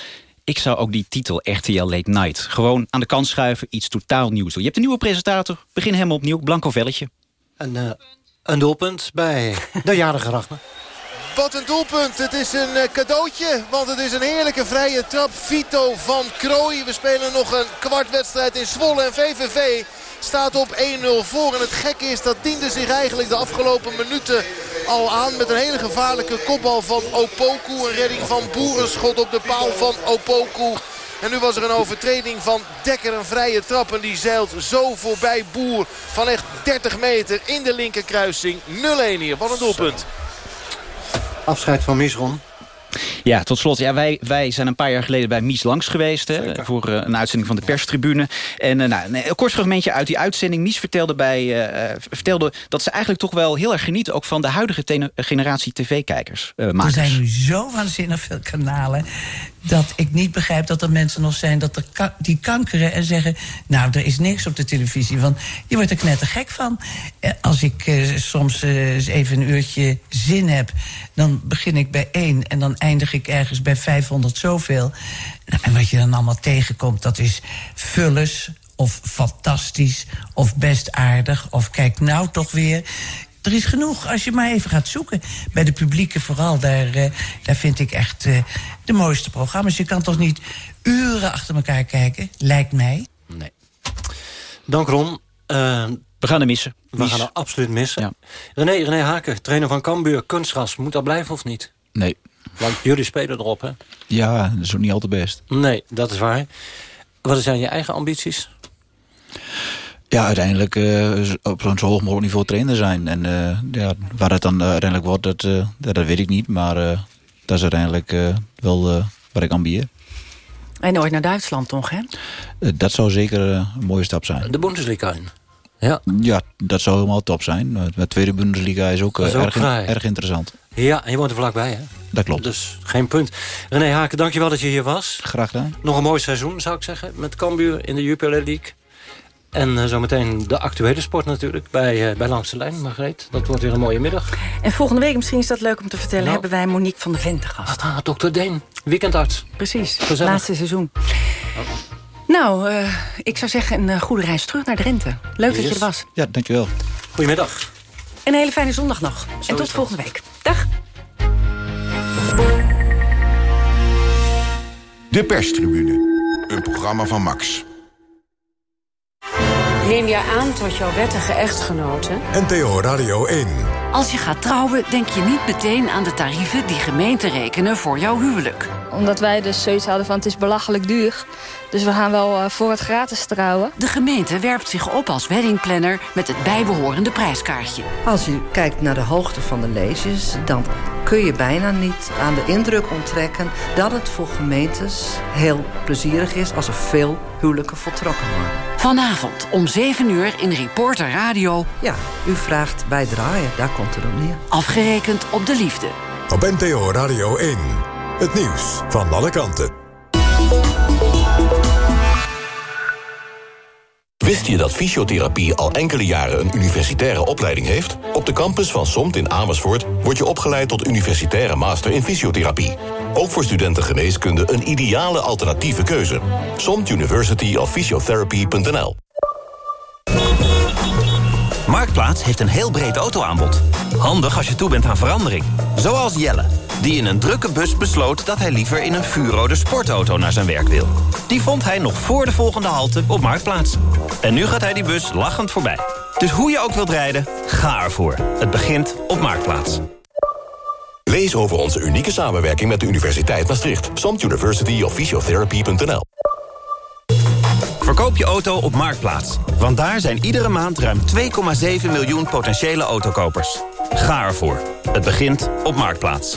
Ik zou ook die titel RTL Late Night gewoon aan de kant schuiven. Iets totaal nieuws doen. Je hebt een nieuwe presentator. Begin hem opnieuw. Blanco Velletje. Een, eh, een doelpunt bij de jarige. Wat een doelpunt. Het is een eh, cadeautje. Want het is een heerlijke vrije trap. Vito van Krooi. We spelen nog een kwartwedstrijd in Zwolle. En VVV staat op 1-0 voor. En het gekke is dat diende zich eigenlijk de afgelopen minuten al aan. Met een hele gevaarlijke kopbal van Opoku. Een redding van Boerenschot op de paal van Opoku. En nu was er een overtreding van Dekker, een vrije trap. En die zeilt zo voorbij Boer van echt 30 meter in de linkerkruising. 0-1 hier. Wat een doelpunt. Afscheid van Misron. Ja, tot slot. Ja, wij, wij zijn een paar jaar geleden bij Mies langs geweest. Hè, voor eh, een uitzending van de perstribune. En eh, nou, een kort fragmentje uit die uitzending. Mies vertelde, bij, eh, vertelde dat ze eigenlijk toch wel heel erg genieten... ook van de huidige generatie tv-kijkers. eh, Er zijn nu zo waanzinnig veel kanalen... dat ik niet begrijp dat er mensen nog zijn dat er die kankeren en zeggen... nou, er is niks op de televisie, want je wordt er knettergek van. Eh, Als ik eh, soms eh, even een uurtje zin heb... dan begin ik bij één en dan eindig ik ergens bij 500 zoveel. Nou, en wat je dan allemaal tegenkomt, dat is vullers of fantastisch of best aardig... of kijk nou toch weer... Er is genoeg als je maar even gaat zoeken. Bij de publieke vooral, daar, eh, daar vind ik echt eh, de mooiste programma's. Je kan toch niet uren achter elkaar kijken, lijkt mij. Nee. Dank Ron. Eh, we gaan er missen. We Mies. gaan er absoluut missen. René, René Haken, trainer van Cambuur, kunstgras. Moet dat blijven of niet? Nee. Want jullie spelen erop, hè? Ja, dat is ook niet al te best. Nee, dat is waar. Wat zijn je eigen ambities? Ja, uiteindelijk eh, op zo'n zo hoog mogelijk niveau trainer zijn. En eh, ja, waar het dan eh, uiteindelijk wordt, dat, eh, dat, weet ik niet. Maar eh, dat is uiteindelijk eh, wel wat ik ambieer. En nooit naar Duitsland, toch, hè? Dat zou zeker een mooie stap zijn. De Bundesliga in. Ja. ja, dat zou helemaal top zijn. Maar De tweede Bundesliga is ook, Dat is ook erg, erg interessant. Ja, en je woont er vlakbij, hè? Dat klopt. Dus geen punt. René Haken, dankjewel dat je hier was. Graag gedaan. Nog een mooi seizoen, zou ik zeggen, met Cambuur in de Jupiler League. En eh, zometeen de actuele sport natuurlijk, bij, eh, bij Langs de Lijn, Margreet. Dat wordt weer een mooie middag. En volgende week, misschien is dat leuk om te vertellen... Nou. hebben wij Monique van de Ven te gast. Ah, dokter Deen, weekendarts. Precies, Gezellig. laatste seizoen. Nou, eh, ik zou zeggen een goede reis terug naar Drenthe. Leuk dat je er was. Ja, dankjewel. Goedemiddag. Een hele fijne zondag nog. en tot volgende week. Dag. De perstribune. Een programma van Max. Neem je aan tot jouw wettige echtgenote? NTO Radio 1. Als je gaat trouwen, denk je niet meteen aan de tarieven die gemeenten rekenen voor jouw huwelijk. Omdat wij dus zoiets hadden van het is belachelijk duur. Dus we gaan wel eh, voor het gratis trouwen. De gemeente werpt zich op als weddingplanner met het bijbehorende prijskaartje. Als u kijkt naar de hoogte van de leges, dan kun je bijna niet aan de indruk onttrekken dat het voor gemeentes heel plezierig is als er veel huwelijken voltrokken worden. Vanavond om 7 uur in Reporter Radio. Ja, u vraagt wij draaien, daar komt het op neer. Afgerekend op de liefde. Op NTO Radio 1. Het nieuws van alle kanten. Wist je dat fysiotherapie al enkele jaren een universitaire opleiding heeft? Op de campus van SOMT in Amersfoort word je opgeleid tot universitaire master in fysiotherapie. Ook voor studenten geneeskunde een ideale alternatieve keuze. SOMT University of Physiotherapy.nl Marktplaats heeft een heel breed autoaanbod. Handig als je toe bent aan verandering. Zoals Jelle, die in een drukke bus besloot dat hij liever in een vuurrode sportauto naar zijn werk wil. Die vond hij nog voor de volgende halte op Marktplaats. En nu gaat hij die bus lachend voorbij. Dus hoe je ook wilt rijden, ga ervoor. Het begint op Marktplaats. Lees over onze unieke samenwerking met de Universiteit Maastricht. Samt University of Physiotherapy.nl Verkoop je auto op Marktplaats. Want daar zijn iedere maand ruim 2,7 miljoen potentiële autokopers. Ga ervoor. Het begint op Marktplaats.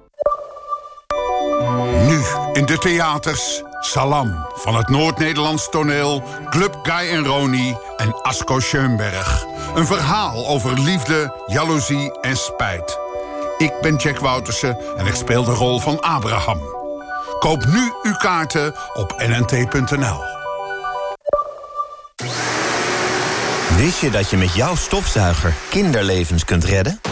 Nu in de theaters Salam van het Noord-Nederlands toneel... Club Guy en Roni en Asko Schoenberg. Een verhaal over liefde, jaloezie en spijt. Ik ben Jack Woutersen en ik speel de rol van Abraham. Koop nu uw kaarten op nnt.nl. Wist je dat je met jouw stofzuiger kinderlevens kunt redden?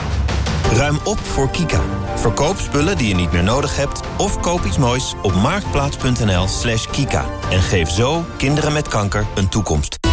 Ruim op voor Kika. Verkoop spullen die je niet meer nodig hebt... of koop iets moois op marktplaats.nl slash kika. En geef zo kinderen met kanker een toekomst.